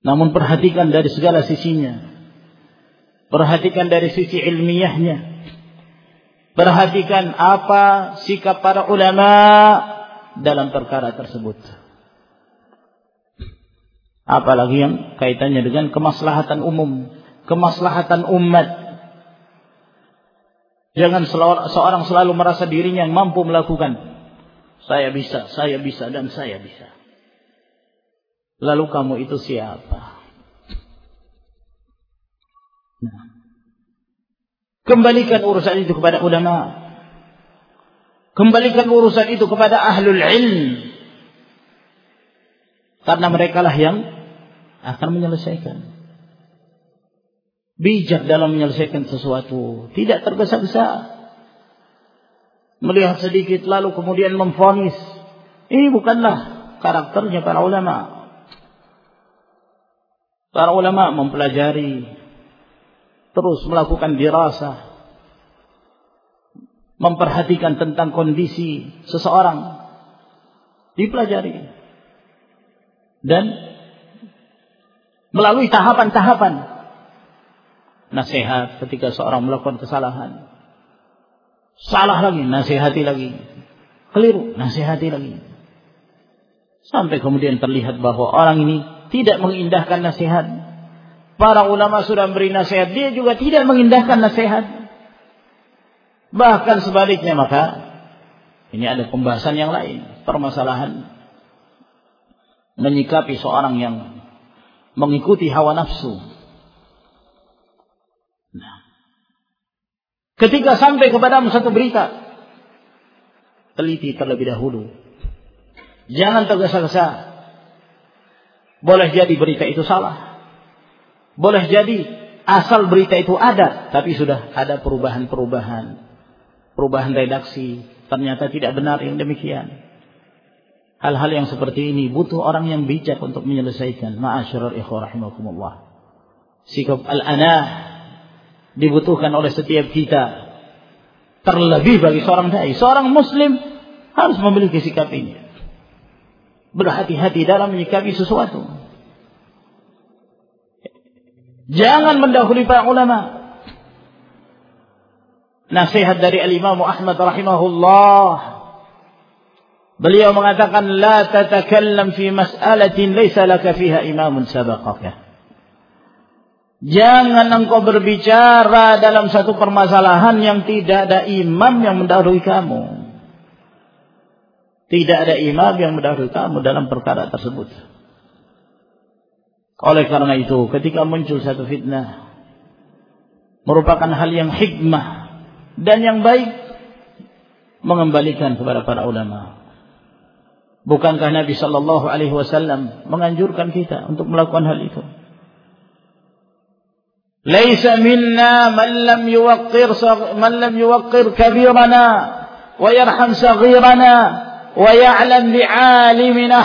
Namun perhatikan dari segala sisinya. Perhatikan dari sisi ilmiahnya. Perhatikan apa sikap para ulama dalam perkara tersebut. Apalagi yang kaitannya dengan kemaslahatan umum, kemaslahatan umat, Jangan seorang selalu merasa dirinya yang mampu melakukan. Saya bisa, saya bisa, dan saya bisa. Lalu kamu itu siapa? Nah. Kembalikan urusan itu kepada ulama. Kembalikan urusan itu kepada ahlul ilm. Karena mereka lah yang akan menyelesaikan bijak dalam menyelesaikan sesuatu, tidak tergesa-gesa. Melihat sedikit lalu kemudian memfonis. Ini bukanlah karakternya para ulama. Para ulama mempelajari terus melakukan dirasa memperhatikan tentang kondisi seseorang dipelajari dan melalui tahapan-tahapan nasihat ketika seorang melakukan kesalahan. Salah lagi, nasihati lagi. Keliru, nasihati lagi. Sampai kemudian terlihat bahwa orang ini tidak mengindahkan nasihat. Para ulama sudah beri nasihat, dia juga tidak mengindahkan nasihat. Bahkan sebaliknya maka ini ada pembahasan yang lain, permasalahan menyikapi seorang yang mengikuti hawa nafsu Ketika sampai kepadamu satu berita, teliti terlebih dahulu. Jangan tergesa-gesa. Boleh jadi berita itu salah. Boleh jadi asal berita itu ada, tapi sudah ada perubahan-perubahan. Perubahan redaksi, ternyata tidak benar yang demikian. Hal-hal yang seperti ini butuh orang yang bijak untuk menyelesaikan. Ma'asyiral ikhwah rahimakumullah. Sikap al-anah dibutuhkan oleh setiap kita. Terlebih bagi seorang dai. Seorang muslim harus memiliki sikap ini. Berhati-hati dalam menyikapi sesuatu. Jangan mendahului para ulama. Nasihat dari Al-Imam Ahmad rahimahullah. Beliau mengatakan la tatakallam fi mas'alatin laysa laka fiha imamun sabaqaka. Jangan engkau berbicara dalam satu permasalahan yang tidak ada imam yang mendahului kamu. Tidak ada imam yang mendahului kamu dalam perkara tersebut. Oleh karena itu, ketika muncul satu fitnah, merupakan hal yang hikmah dan yang baik mengembalikan kepada para ulama. Bukankah Nabi Shallallahu Alaihi Wasallam menganjurkan kita untuk melakukan hal itu? ليس منا من لم يوقر من لم yuwaqqir كبيرنا ويرحم صغيرنا saghirana wa حقه. bi'alimina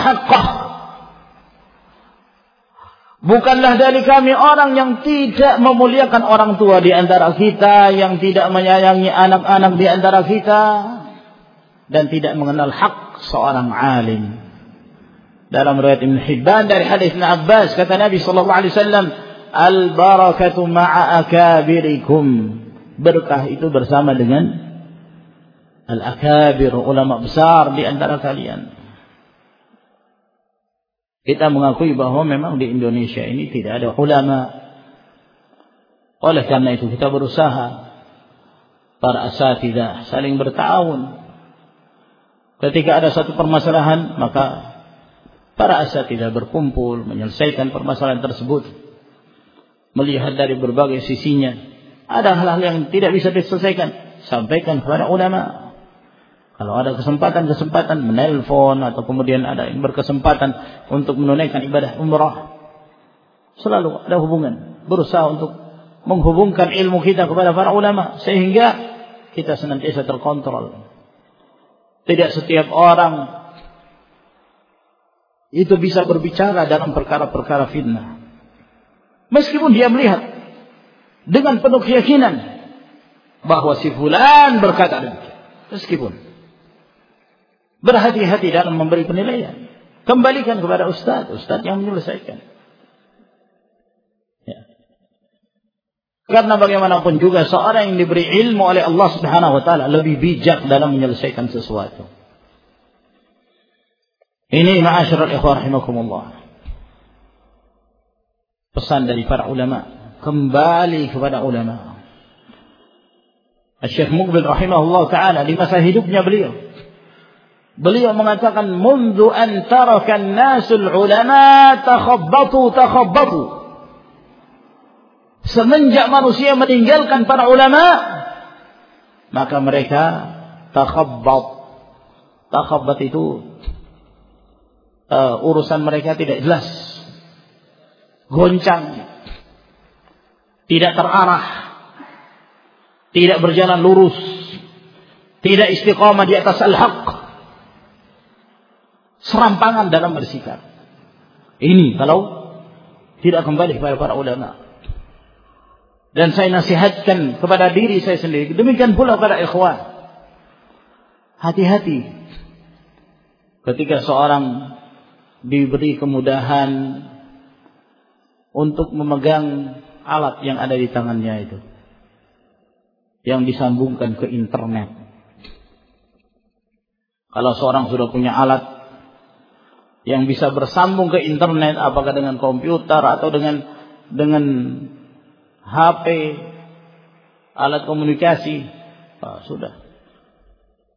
Bukanlah dari kami orang yang tidak memuliakan orang tua di antara kita, yang tidak menyayangi anak-anak di antara kita, dan tidak mengenal hak seorang alim. Dalam riwayat Ibn Hibban dari hadis Ibn Abbas kata Nabi sallallahu alaihi wasallam, "Al barakatu ma'a akabirikum." Berkah itu bersama dengan al-akabir, ulama besar di antara kalian. Kita mengakui bahwa memang di Indonesia ini tidak ada ulama. Oleh karena itu kita berusaha para asatidah saling bertahun. Ketika ada satu permasalahan, maka para asatidah berkumpul menyelesaikan permasalahan tersebut. Melihat dari berbagai sisinya. Ada hal-hal yang tidak bisa diselesaikan. Sampaikan kepada ulama. Kalau ada kesempatan-kesempatan menelpon atau kemudian ada yang berkesempatan untuk menunaikan ibadah umrah, selalu ada hubungan. Berusaha untuk menghubungkan ilmu kita kepada para ulama sehingga kita senantiasa terkontrol. Tidak setiap orang itu bisa berbicara dalam perkara-perkara fitnah. Meskipun dia melihat dengan penuh keyakinan bahwa si fulan berkata demikian. Meskipun Berhati-hati dalam memberi penilaian. Kembalikan kepada ustaz, ustaz yang menyelesaikan. Ya. Karena bagaimanapun juga seorang yang diberi ilmu oleh Allah Subhanahu wa taala lebih bijak dalam menyelesaikan sesuatu. Ini ma'asyiral ikhwah rahimakumullah. Pesan dari para ulama, kembali kepada ulama. Syekh Muqbil rahimahullah taala di masa hidupnya beliau Beliau mengatakan, "Mundu an tarakan nasul ulama takhabbatu takhabbatu." Semenjak manusia meninggalkan para ulama, maka mereka takhabbat. Takhabbat itu uh, urusan mereka tidak jelas. Goncang. Tidak terarah. Tidak berjalan lurus. Tidak istiqamah di atas al-haq serampangan dalam bersikap. Ini kalau tidak kembali kepada para ulama. Dan saya nasihatkan kepada diri saya sendiri. Demikian pula kepada ikhwan. Hati-hati. Ketika seorang diberi kemudahan untuk memegang alat yang ada di tangannya itu. Yang disambungkan ke internet. Kalau seorang sudah punya alat yang bisa bersambung ke internet apakah dengan komputer atau dengan dengan HP alat komunikasi oh, sudah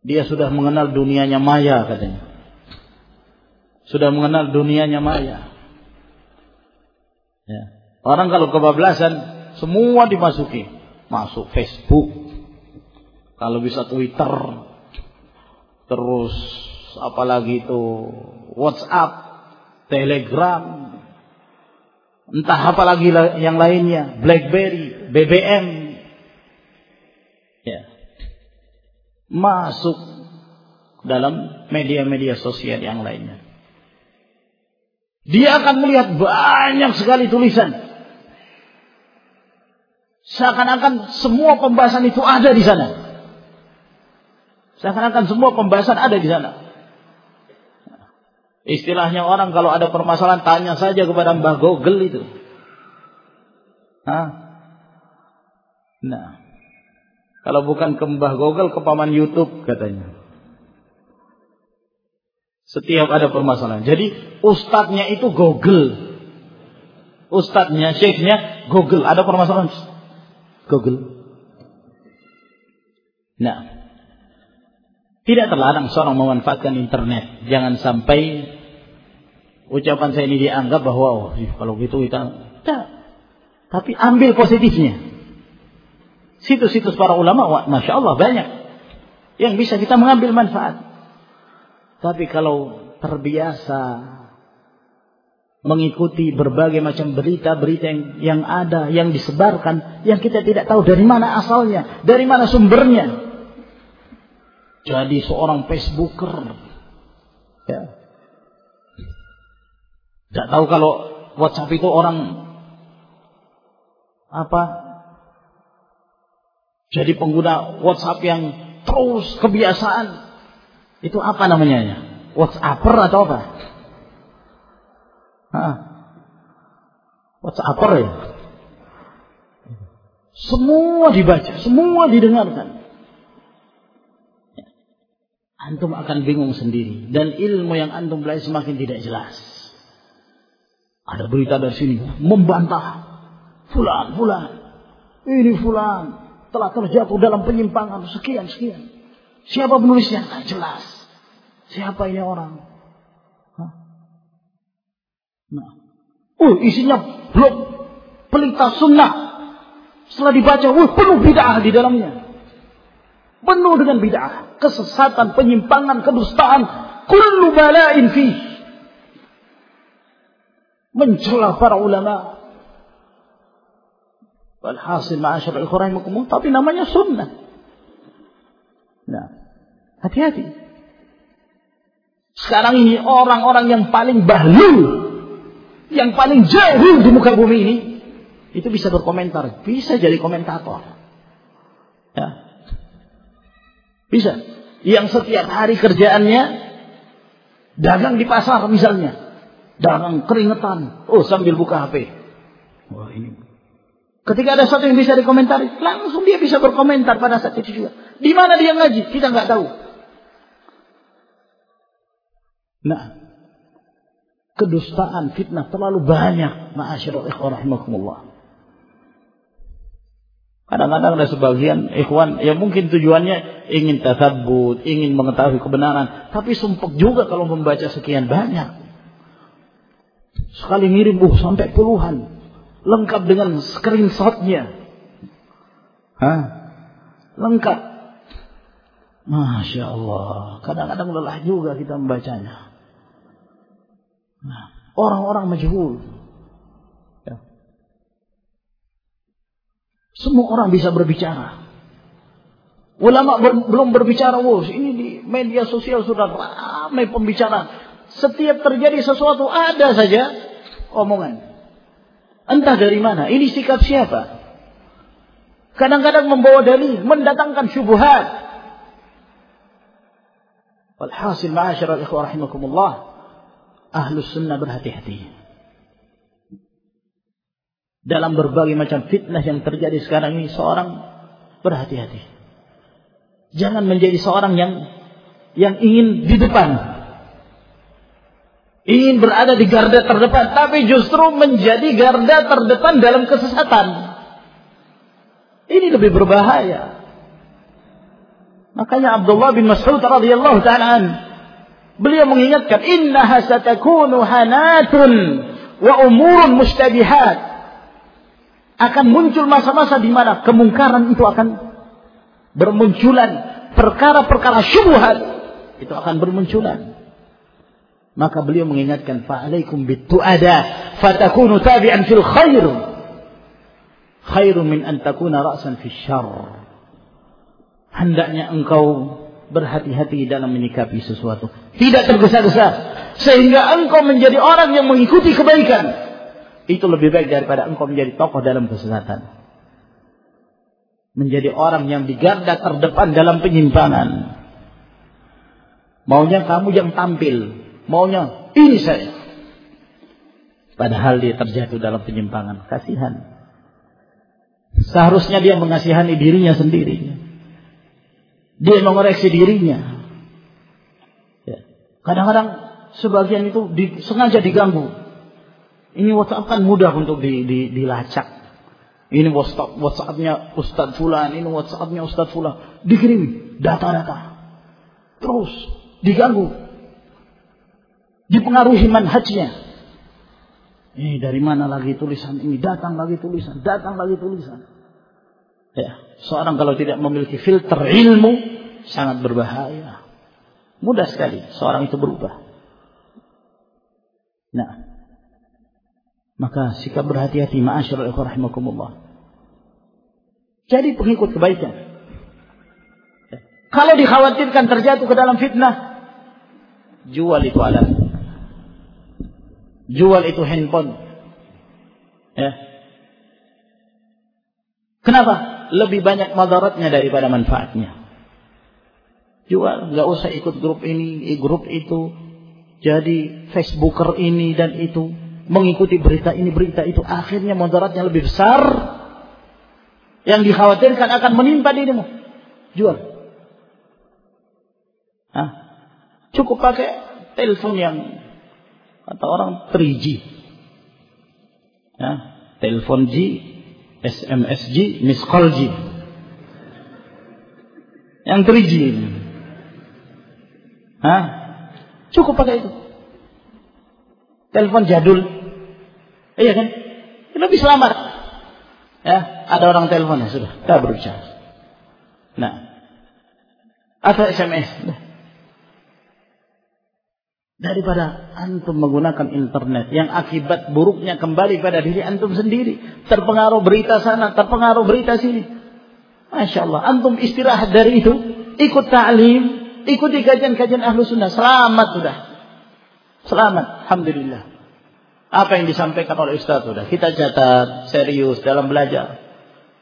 dia sudah mengenal dunianya maya katanya sudah mengenal dunianya maya ya. orang kalau kebablasan semua dimasuki. Masuk Facebook. Kalau bisa Twitter. Terus apalagi itu WhatsApp, Telegram, entah apa lagi yang lainnya, BlackBerry, BBM, ya, masuk dalam media-media sosial yang lainnya. Dia akan melihat banyak sekali tulisan. Seakan-akan semua pembahasan itu ada di sana. Seakan-akan semua pembahasan ada di sana. Istilahnya orang kalau ada permasalahan tanya saja kepada Mbah Google itu. Hah? Nah, kalau bukan ke Mbah Google, ke paman YouTube katanya. Setiap ada permasalahan. Jadi ustadznya itu Google. Ustadznya, syekhnya Google. Ada permasalahan. Google. Nah, tidak terlarang seorang memanfaatkan internet. Jangan sampai ucapan saya ini dianggap bahwa oh, kalau gitu kita tidak. Tapi ambil positifnya. Situs-situs para ulama, masya Allah banyak yang bisa kita mengambil manfaat. Tapi kalau terbiasa mengikuti berbagai macam berita-berita yang, yang ada, yang disebarkan, yang kita tidak tahu dari mana asalnya, dari mana sumbernya. Jadi seorang Facebooker, ya, tidak tahu kalau WhatsApp itu orang apa? Jadi pengguna WhatsApp yang terus kebiasaan itu apa namanya? WhatsApper atau apa? WhatsApper ya? Semua dibaca, semua didengarkan. Antum akan bingung sendiri. Dan ilmu yang antum belajar semakin tidak jelas. Ada berita dari sini. Membantah. Fulan, fulan. Ini fulan. Telah terjatuh dalam penyimpangan. Sekian, sekian. Siapa penulisnya? Tidak jelas. Siapa ini orang? Hah? Nah. Oh, isinya blog pelita sunnah. Setelah dibaca, wah penuh bid'ah di dalamnya. Penuh dengan bid'ah, kesesatan, penyimpangan, kedustaan, kullu bala'in fi. Mencela para ulama. Walhasil ma'asyar al tapi namanya sunnah. Nah, hati-hati. Sekarang ini orang-orang yang paling bahlul, yang paling jauh di muka bumi ini, itu bisa berkomentar, bisa jadi komentator. Ya. Bisa. Yang setiap hari kerjaannya dagang di pasar misalnya. Dagang keringetan. Oh sambil buka HP. Wah ini Ketika ada sesuatu yang bisa dikomentari, langsung dia bisa berkomentar pada saat itu juga. Di mana dia ngaji? Kita nggak tahu. Nah, kedustaan, fitnah terlalu banyak. Ma'asyirul ikhwan rahimakumullah. Kadang-kadang ada sebagian ikhwan yang mungkin tujuannya ingin tasabut, ingin mengetahui kebenaran. Tapi sumpah juga kalau membaca sekian banyak. Sekali ngirim, uh, sampai puluhan lengkap dengan screenshotnya. Hah? Lengkap. Masya Allah. Kadang-kadang lelah juga kita membacanya. Nah, orang-orang majhul. Ya. Semua orang bisa berbicara. Ulama ber, belum berbicara, wow, ini di media sosial sudah ramai pembicaraan. Setiap terjadi sesuatu ada saja omongan. Entah dari mana. Ini sikap siapa? Kadang-kadang membawa dalil, mendatangkan syubhat. Walhasil ma'asyara ikhwa rahimakumullah. Ahlus sunnah berhati-hati. Dalam berbagai macam fitnah yang terjadi sekarang ini, seorang berhati-hati. Jangan menjadi seorang yang yang ingin di depan ingin berada di garda terdepan, tapi justru menjadi garda terdepan dalam kesesatan. Ini lebih berbahaya. Makanya Abdullah bin Mas'ud radhiyallahu taala beliau mengingatkan innaha satakunu hanatun wa umurun mustabihat. Akan muncul masa-masa di mana kemungkaran itu akan bermunculan, perkara-perkara syubhat itu akan bermunculan. Maka beliau mengingatkan fa'alaikum bitu'ada fatakunu tabi'an fil khair. Khairu min an takuna ra'san fil syarr. Hendaknya engkau berhati-hati dalam menyikapi sesuatu. Tidak tergesa-gesa. Sehingga engkau menjadi orang yang mengikuti kebaikan. Itu lebih baik daripada engkau menjadi tokoh dalam kesesatan. Menjadi orang yang di garda terdepan dalam penyimpangan. Maunya kamu yang tampil maunya Ini saya. Padahal dia terjatuh dalam penyimpangan. Kasihan. Seharusnya dia mengasihani dirinya sendiri. Dia mengoreksi dirinya. Ya. Kadang-kadang sebagian itu di, sengaja diganggu. Ini WhatsApp kan mudah untuk di, di, dilacak. Ini WhatsApp, WhatsAppnya Ustadz Fulan, ini WhatsAppnya Ustadz Fulan. Dikirim data-data. Terus diganggu. Dipengaruhi manhajnya. Ini dari mana lagi tulisan ini? Datang lagi tulisan, datang lagi tulisan. Ya, seorang kalau tidak memiliki filter ilmu sangat berbahaya. Mudah sekali seorang itu berubah. Nah, maka sikap berhati-hati ma'asyiral rahimakumullah. Jadi pengikut kebaikan. Kalau dikhawatirkan terjatuh ke dalam fitnah, jual itu alat jual itu handphone. Ya. Kenapa? Lebih banyak madaratnya daripada manfaatnya. Jual, nggak usah ikut grup ini, grup itu. Jadi Facebooker ini dan itu mengikuti berita ini, berita itu. Akhirnya madaratnya lebih besar. Yang dikhawatirkan akan menimpa dirimu. Jual. Hah? Cukup pakai telepon yang Kata orang 3G. Ya, telepon G, SMS G, miss call G. Yang 3G ini. Hah? Cukup pakai itu. Telepon jadul. Iya kan? Lebih selamat. Ya, ada orang telepon ya sudah, kita berbicara. Nah, atau SMS. Nah, daripada antum menggunakan internet yang akibat buruknya kembali pada diri antum sendiri. Terpengaruh berita sana terpengaruh berita sini. Masya Allah antum istirahat dari itu. Ikut ta'lim ikuti kajian-kajian ahlu sunnah. Selamat sudah. Selamat. Alhamdulillah. Apa yang disampaikan oleh Ustaz sudah. Kita catat serius dalam belajar.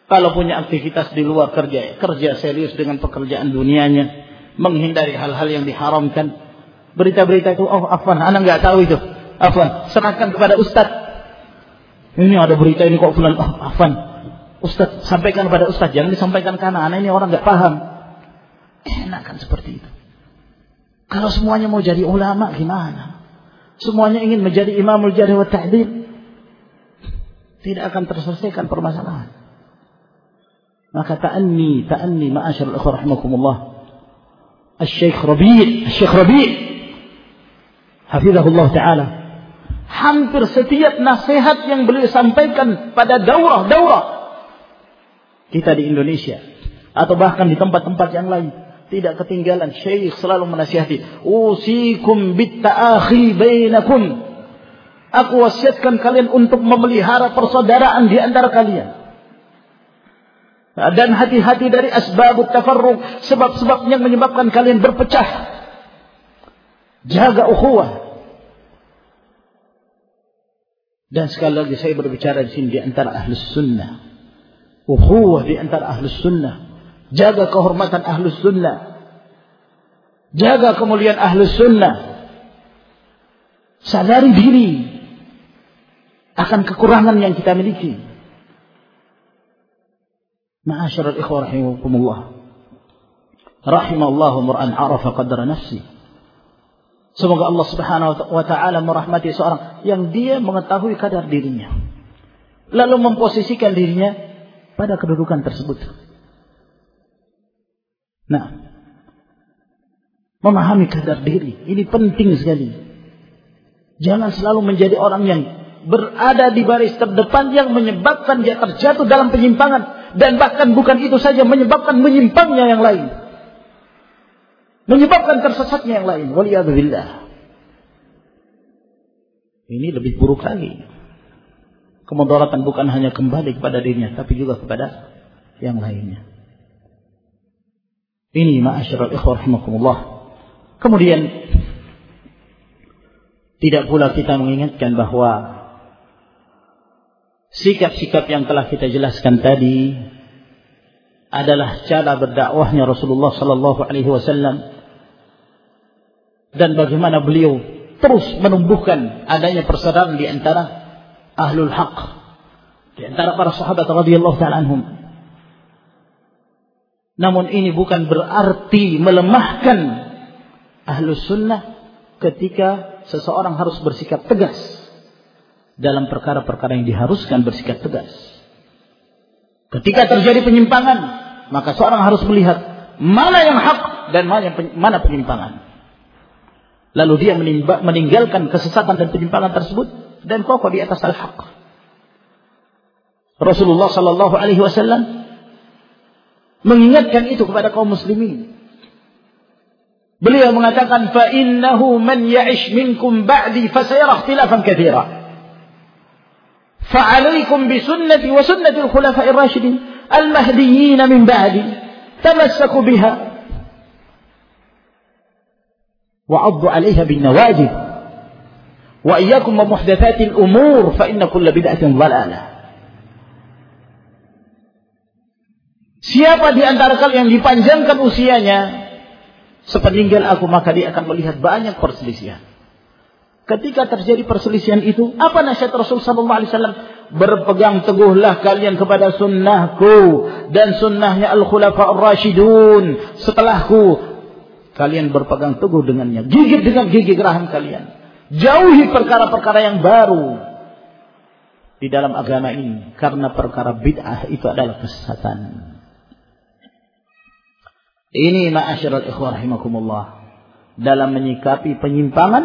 Kalau punya aktivitas di luar kerja kerja serius dengan pekerjaan dunianya menghindari hal-hal yang diharamkan berita-berita itu, oh afwan, anak nggak tahu itu. Afwan, serahkan kepada Ustaz. Ini ada berita ini kok bulan, oh afwan. Ustaz, sampaikan kepada Ustaz, jangan disampaikan karena anak ini orang nggak paham. Enak kan seperti itu. Kalau semuanya mau jadi ulama gimana? Semuanya ingin menjadi imamul jarh wa ta'dil. Tidak akan terselesaikan permasalahan. Maka ta'anni, ta'anni ma'asyarul rahimakumullah. Al-Syeikh Rabi' Al-Syeikh Rabi' Hafizahullah Ta'ala. Hampir setiap nasihat yang beliau sampaikan pada daurah-daurah kita di Indonesia atau bahkan di tempat-tempat yang lain tidak ketinggalan. Syekh selalu menasihati usikum bitta'akhi bainakum. Aku wasiatkan kalian untuk memelihara persaudaraan di antara kalian. Dan hati-hati dari asbabut tafarruq sebab-sebab yang menyebabkan kalian berpecah Jaga ukhuwah. Dan sekali lagi saya berbicara di sini di antara ahlus sunnah. Ukhuwah di antara ahlus sunnah. Jaga kehormatan ahlus sunnah. Jaga kemuliaan ahlus sunnah. Sadari diri akan kekurangan yang kita miliki. Ma'asyiral ikhwah rahimakumullah. Rahimallahu mur'an arafa qadra nafsi. Semoga Allah Subhanahu wa taala merahmati seorang yang dia mengetahui kadar dirinya. Lalu memposisikan dirinya pada kedudukan tersebut. Nah, memahami kadar diri ini penting sekali. Jangan selalu menjadi orang yang berada di baris terdepan yang menyebabkan dia terjatuh dalam penyimpangan dan bahkan bukan itu saja menyebabkan menyimpangnya yang lain menyebabkan tersesatnya yang lain. Waliyadzubillah. Ini lebih buruk lagi. Kemudaratan bukan hanya kembali kepada dirinya, tapi juga kepada yang lainnya. Ini ma'asyiral ikhwah. Kemudian tidak pula kita mengingatkan bahwa sikap-sikap yang telah kita jelaskan tadi adalah cara berdakwahnya Rasulullah sallallahu alaihi wasallam dan bagaimana beliau terus menumbuhkan adanya persaudaraan di antara ahlul haq di antara para sahabat radhiyallahu taala anhum. Namun ini bukan berarti melemahkan ahlus sunnah ketika seseorang harus bersikap tegas dalam perkara-perkara yang diharuskan bersikap tegas. Ketika terjadi penyimpangan, maka seorang harus melihat mana yang hak dan mana penyimpangan. Lalu dia meninggalkan kesesatan dan penyimpangan tersebut dan kokoh di atas al-haq. Rasulullah Shallallahu Alaihi Wasallam mengingatkan itu kepada kaum muslimin. Beliau mengatakan, "Fa innahu man ya'ish minkum ba'di fasayara ikhtilafan katsira." فعليكم بسنتي وسنة الخلفاء الراشدين المهديين من بعدي تمسكوا بها وعضوا عليها بالنواجذ وإياكم ومحدثات الأمور فإن كل بدعة ضلالة Siapa di antara kalian yang dipanjangkan usianya sepeninggal aku maka dia akan melihat banyak perselisihan. Ketika terjadi perselisihan itu, apa nasihat Rasul sallallahu alaihi wasallam? Berpegang teguhlah kalian kepada sunnahku dan sunnahnya al-khulafa ar-rasyidun setelahku Kalian berpegang teguh dengannya. Gigit dengan gigi geraham kalian. Jauhi perkara-perkara yang baru di dalam agama ini. Karena perkara bid'ah itu adalah kesesatan. Ini ma'asyiral ikhwah rahimakumullah. Dalam menyikapi penyimpangan,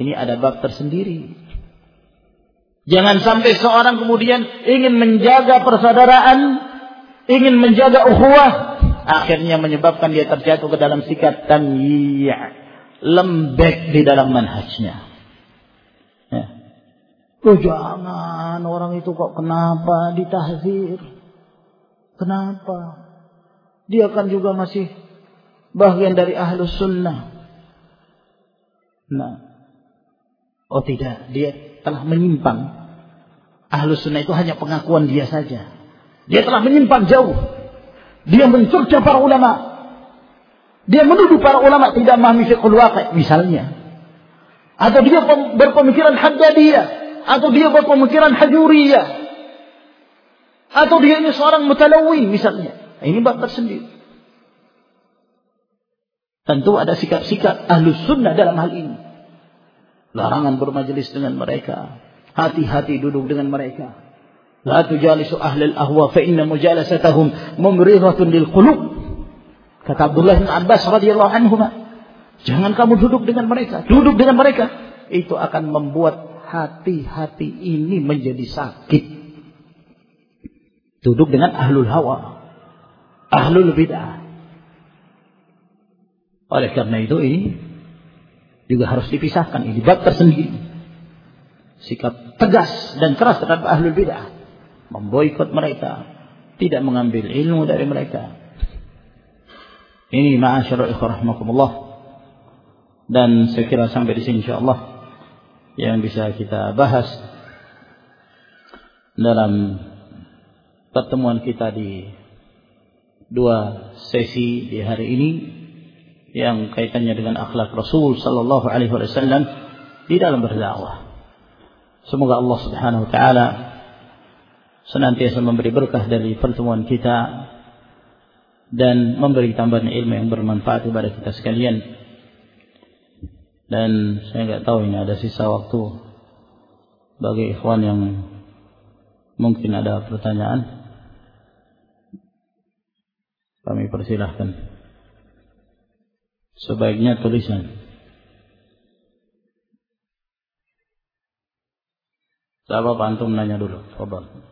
ini ada bab tersendiri. Jangan sampai seorang kemudian ingin menjaga persaudaraan, ingin menjaga ukhuwah, akhirnya menyebabkan dia terjatuh ke dalam sikap tamyi' lembek di dalam manhajnya. Ya. Oh jangan orang itu kok kenapa ditahzir? Kenapa? Dia kan juga masih bagian dari ahlus sunnah. Nah, oh tidak, dia telah menyimpang. Ahlus sunnah itu hanya pengakuan dia saja. Dia telah menyimpang jauh dia mencerca para ulama. Dia menuduh para ulama tidak memahami fiqhul waqi' misalnya. Atau dia berpemikiran haddadiyah. Atau dia berpemikiran hajuriyah. Atau dia ini seorang mutalawin misalnya. Ini bab tersendiri. Tentu ada sikap-sikap ahlus sunnah dalam hal ini. Larangan bermajelis dengan mereka. Hati-hati duduk dengan mereka. Ahlal ahwa fa inna mujalasatahum mumriratun lil qulub. Kata Abdullah bin Abbas radhiyallahu anhu, jangan kamu duduk dengan mereka, duduk dengan mereka. Itu akan membuat hati-hati ini menjadi sakit. Duduk dengan ahlul hawa, ahlul bid'ah. Oleh karena itu ini juga harus dipisahkan. Ini bab tersendiri. Sikap tegas dan keras terhadap ahlul bid'ah memboikot mereka, tidak mengambil ilmu dari mereka. Ini ma'asyarul ikhwah Dan saya kira sampai di sini insyaallah yang bisa kita bahas dalam pertemuan kita di dua sesi di hari ini yang kaitannya dengan akhlak Rasul sallallahu alaihi wasallam di dalam berdakwah. Semoga Allah Subhanahu wa taala senantiasa memberi berkah dari pertemuan kita dan memberi tambahan ilmu yang bermanfaat kepada kita sekalian. Dan saya nggak tahu ini ada sisa waktu bagi ikhwan yang mungkin ada pertanyaan. Kami persilahkan. Sebaiknya tulisan. Sahabat antum nanya dulu. Fadal.